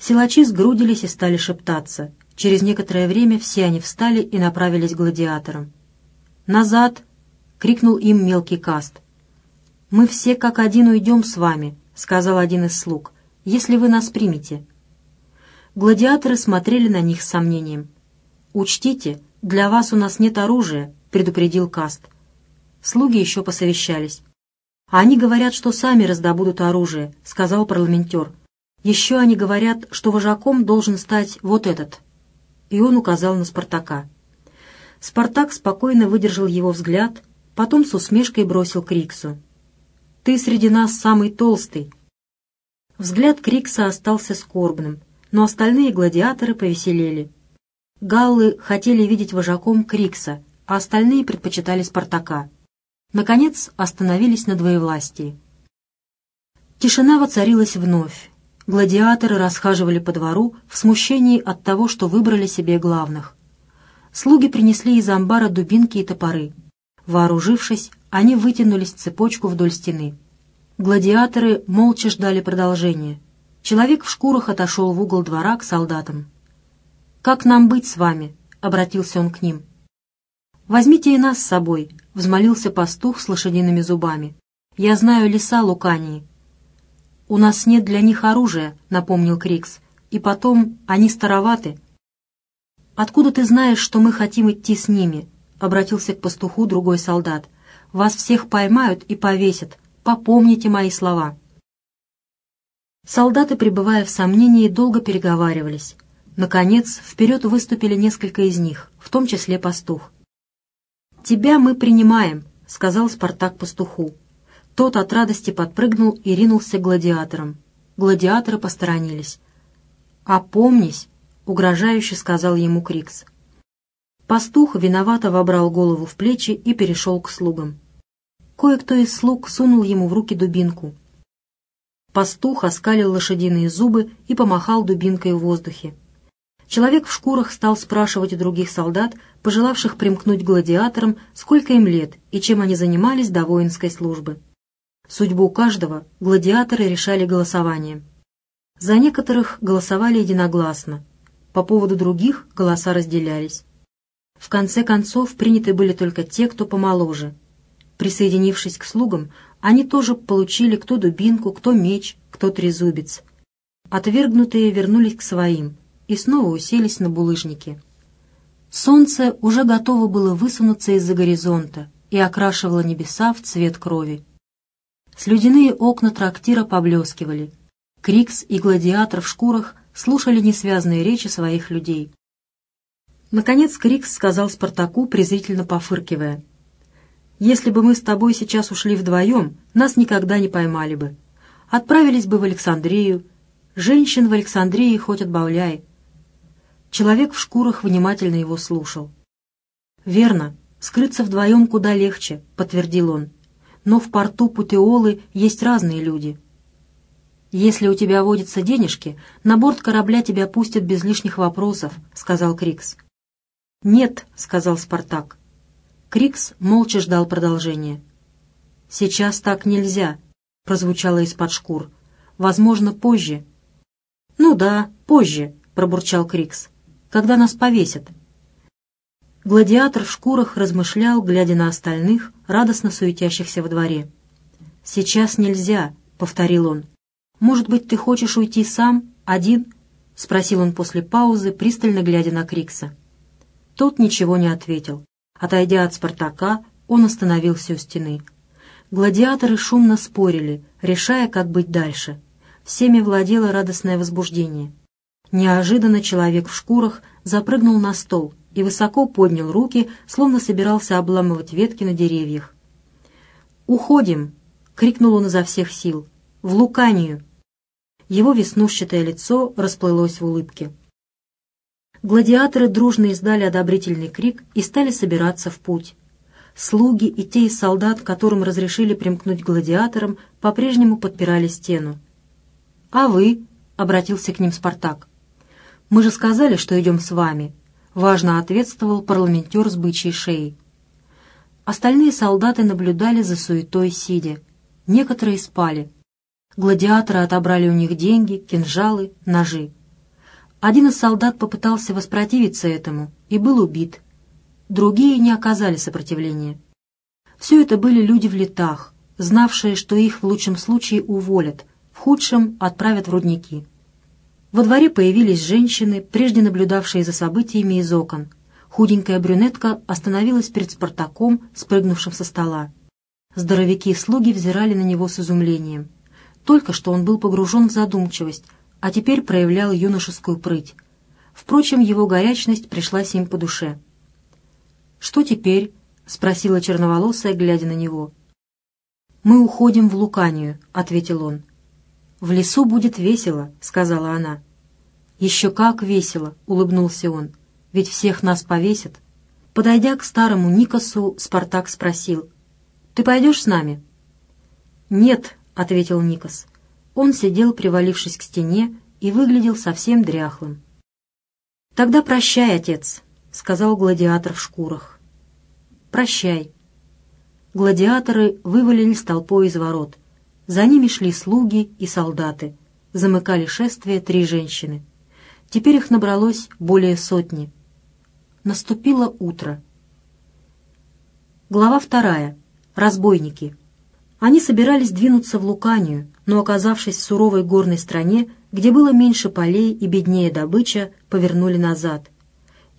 Силачи сгрудились и стали шептаться. Через некоторое время все они встали и направились к гладиаторам. «Назад!» — крикнул им мелкий каст. «Мы все как один уйдем с вами», — сказал один из слуг, — «если вы нас примете». Гладиаторы смотрели на них с сомнением. «Учтите, для вас у нас нет оружия», — предупредил Каст. Слуги еще посовещались. «Они говорят, что сами раздобудут оружие», — сказал парламентер. «Еще они говорят, что вожаком должен стать вот этот». И он указал на Спартака. Спартак спокойно выдержал его взгляд, потом с усмешкой бросил Криксу. «Ты среди нас самый толстый». Взгляд Крикса остался скорбным, но остальные гладиаторы повеселели. Галлы хотели видеть вожаком Крикса, а остальные предпочитали Спартака. Наконец остановились на двоевластии. Тишина воцарилась вновь. Гладиаторы расхаживали по двору в смущении от того, что выбрали себе главных. Слуги принесли из амбара дубинки и топоры. Вооружившись, они вытянулись цепочку вдоль стены. Гладиаторы молча ждали продолжения. Человек в шкурах отошел в угол двора к солдатам. «Как нам быть с вами?» — обратился он к ним. «Возьмите и нас с собой», — взмолился пастух с лошадиными зубами. «Я знаю леса Лукании». «У нас нет для них оружия», — напомнил Крикс. «И потом, они староваты». «Откуда ты знаешь, что мы хотим идти с ними?» — обратился к пастуху другой солдат. «Вас всех поймают и повесят. Попомните мои слова». Солдаты, пребывая в сомнении, долго переговаривались. Наконец, вперед выступили несколько из них, в том числе пастух. «Тебя мы принимаем», — сказал Спартак пастуху. Тот от радости подпрыгнул и ринулся к гладиаторам. Гладиаторы посторонились. «Опомнись», — угрожающе сказал ему Крикс. Пастух виновато вобрал голову в плечи и перешел к слугам. Кое-кто из слуг сунул ему в руки дубинку. Пастух оскалил лошадиные зубы и помахал дубинкой в воздухе. Человек в шкурах стал спрашивать у других солдат, пожелавших примкнуть к гладиаторам, сколько им лет и чем они занимались до воинской службы. Судьбу каждого гладиаторы решали голосованием. За некоторых голосовали единогласно, по поводу других голоса разделялись. В конце концов приняты были только те, кто помоложе. Присоединившись к слугам, они тоже получили кто дубинку, кто меч, кто трезубец. Отвергнутые вернулись к своим – и снова уселись на булыжники. Солнце уже готово было высунуться из-за горизонта и окрашивало небеса в цвет крови. Слюдяные окна трактира поблескивали. Крикс и гладиатор в шкурах слушали несвязные речи своих людей. Наконец Крикс сказал Спартаку, презрительно пофыркивая. «Если бы мы с тобой сейчас ушли вдвоем, нас никогда не поймали бы. Отправились бы в Александрию. Женщин в Александрии хоть отбавляй. Человек в шкурах внимательно его слушал. «Верно, скрыться вдвоем куда легче», — подтвердил он. «Но в порту Путеолы есть разные люди. Если у тебя водятся денежки, на борт корабля тебя пустят без лишних вопросов», — сказал Крикс. «Нет», — сказал Спартак. Крикс молча ждал продолжения. «Сейчас так нельзя», — прозвучало из-под шкур. «Возможно, позже». «Ну да, позже», — пробурчал Крикс когда нас повесят». Гладиатор в шкурах размышлял, глядя на остальных, радостно суетящихся во дворе. «Сейчас нельзя», — повторил он. «Может быть, ты хочешь уйти сам, один?» — спросил он после паузы, пристально глядя на Крикса. Тот ничего не ответил. Отойдя от Спартака, он остановился у стены. Гладиаторы шумно спорили, решая, как быть дальше. Всеми владело радостное возбуждение. Неожиданно человек в шкурах запрыгнул на стол и высоко поднял руки, словно собирался обламывать ветки на деревьях. «Уходим!» — крикнул он изо всех сил. «В Луканию!» Его веснушчатое лицо расплылось в улыбке. Гладиаторы дружно издали одобрительный крик и стали собираться в путь. Слуги и те из солдат, которым разрешили примкнуть гладиаторам, по-прежнему подпирали стену. «А вы?» — обратился к ним Спартак. «Мы же сказали, что идем с вами», — важно ответствовал парламентер с бычьей шеей. Остальные солдаты наблюдали за суетой сидя. Некоторые спали. Гладиаторы отобрали у них деньги, кинжалы, ножи. Один из солдат попытался воспротивиться этому и был убит. Другие не оказали сопротивления. Все это были люди в летах, знавшие, что их в лучшем случае уволят, в худшем отправят в рудники. Во дворе появились женщины, прежде наблюдавшие за событиями из окон. Худенькая брюнетка остановилась перед Спартаком, спрыгнувшим со стола. Здоровяки и слуги взирали на него с изумлением. Только что он был погружен в задумчивость, а теперь проявлял юношескую прыть. Впрочем, его горячность пришлась им по душе. «Что теперь?» — спросила черноволосая, глядя на него. «Мы уходим в Луканию», — ответил он. «В лесу будет весело», — сказала она. «Еще как весело», — улыбнулся он. «Ведь всех нас повесят». Подойдя к старому Никосу, Спартак спросил. «Ты пойдешь с нами?» «Нет», — ответил Никос. Он сидел, привалившись к стене, и выглядел совсем дряхлым. «Тогда прощай, отец», — сказал гладиатор в шкурах. «Прощай». Гладиаторы вывалились толпой из ворот — за ними шли слуги и солдаты. Замыкали шествие три женщины. Теперь их набралось более сотни. Наступило утро. Глава вторая. Разбойники. Они собирались двинуться в Луканию, но, оказавшись в суровой горной стране, где было меньше полей и беднее добыча, повернули назад.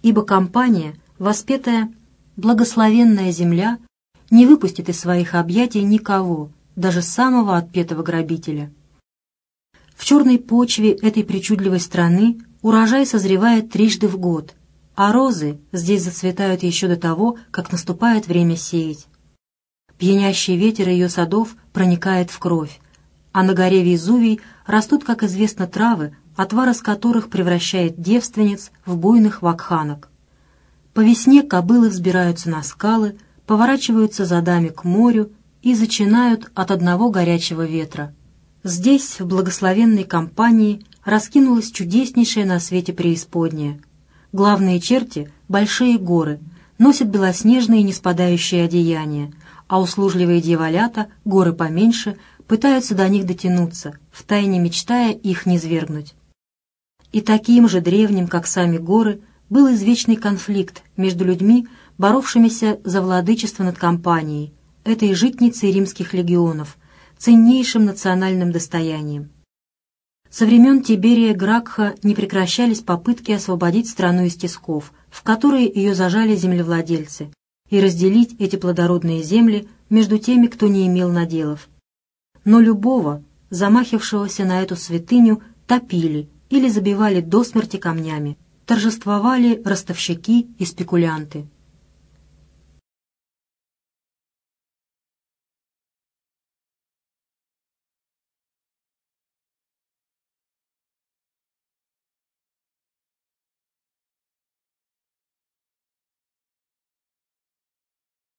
Ибо компания, воспетая благословенная земля, не выпустит из своих объятий никого, даже самого отпетого грабителя. В черной почве этой причудливой страны урожай созревает трижды в год, а розы здесь зацветают еще до того, как наступает время сеять. Пьянящий ветер ее садов проникает в кровь, а на горе Везувий растут, как известно, травы, отвар из которых превращает девственниц в буйных вакханок. По весне кобылы взбираются на скалы, поворачиваются задами к морю и зачинают от одного горячего ветра. Здесь, в благословенной компании, раскинулась чудеснейшая на свете преисподняя. Главные черти — большие горы, носят белоснежные неспадающие одеяния, а услужливые дьяволята, горы поменьше, пытаются до них дотянуться, втайне мечтая их низвергнуть. И таким же древним, как сами горы, был извечный конфликт между людьми, боровшимися за владычество над компанией, этой житницей римских легионов, ценнейшим национальным достоянием. Со времен Тиберия Гракха не прекращались попытки освободить страну из тисков, в которые ее зажали землевладельцы, и разделить эти плодородные земли между теми, кто не имел наделов. Но любого, замахившегося на эту святыню, топили или забивали до смерти камнями. Торжествовали ростовщики и спекулянты.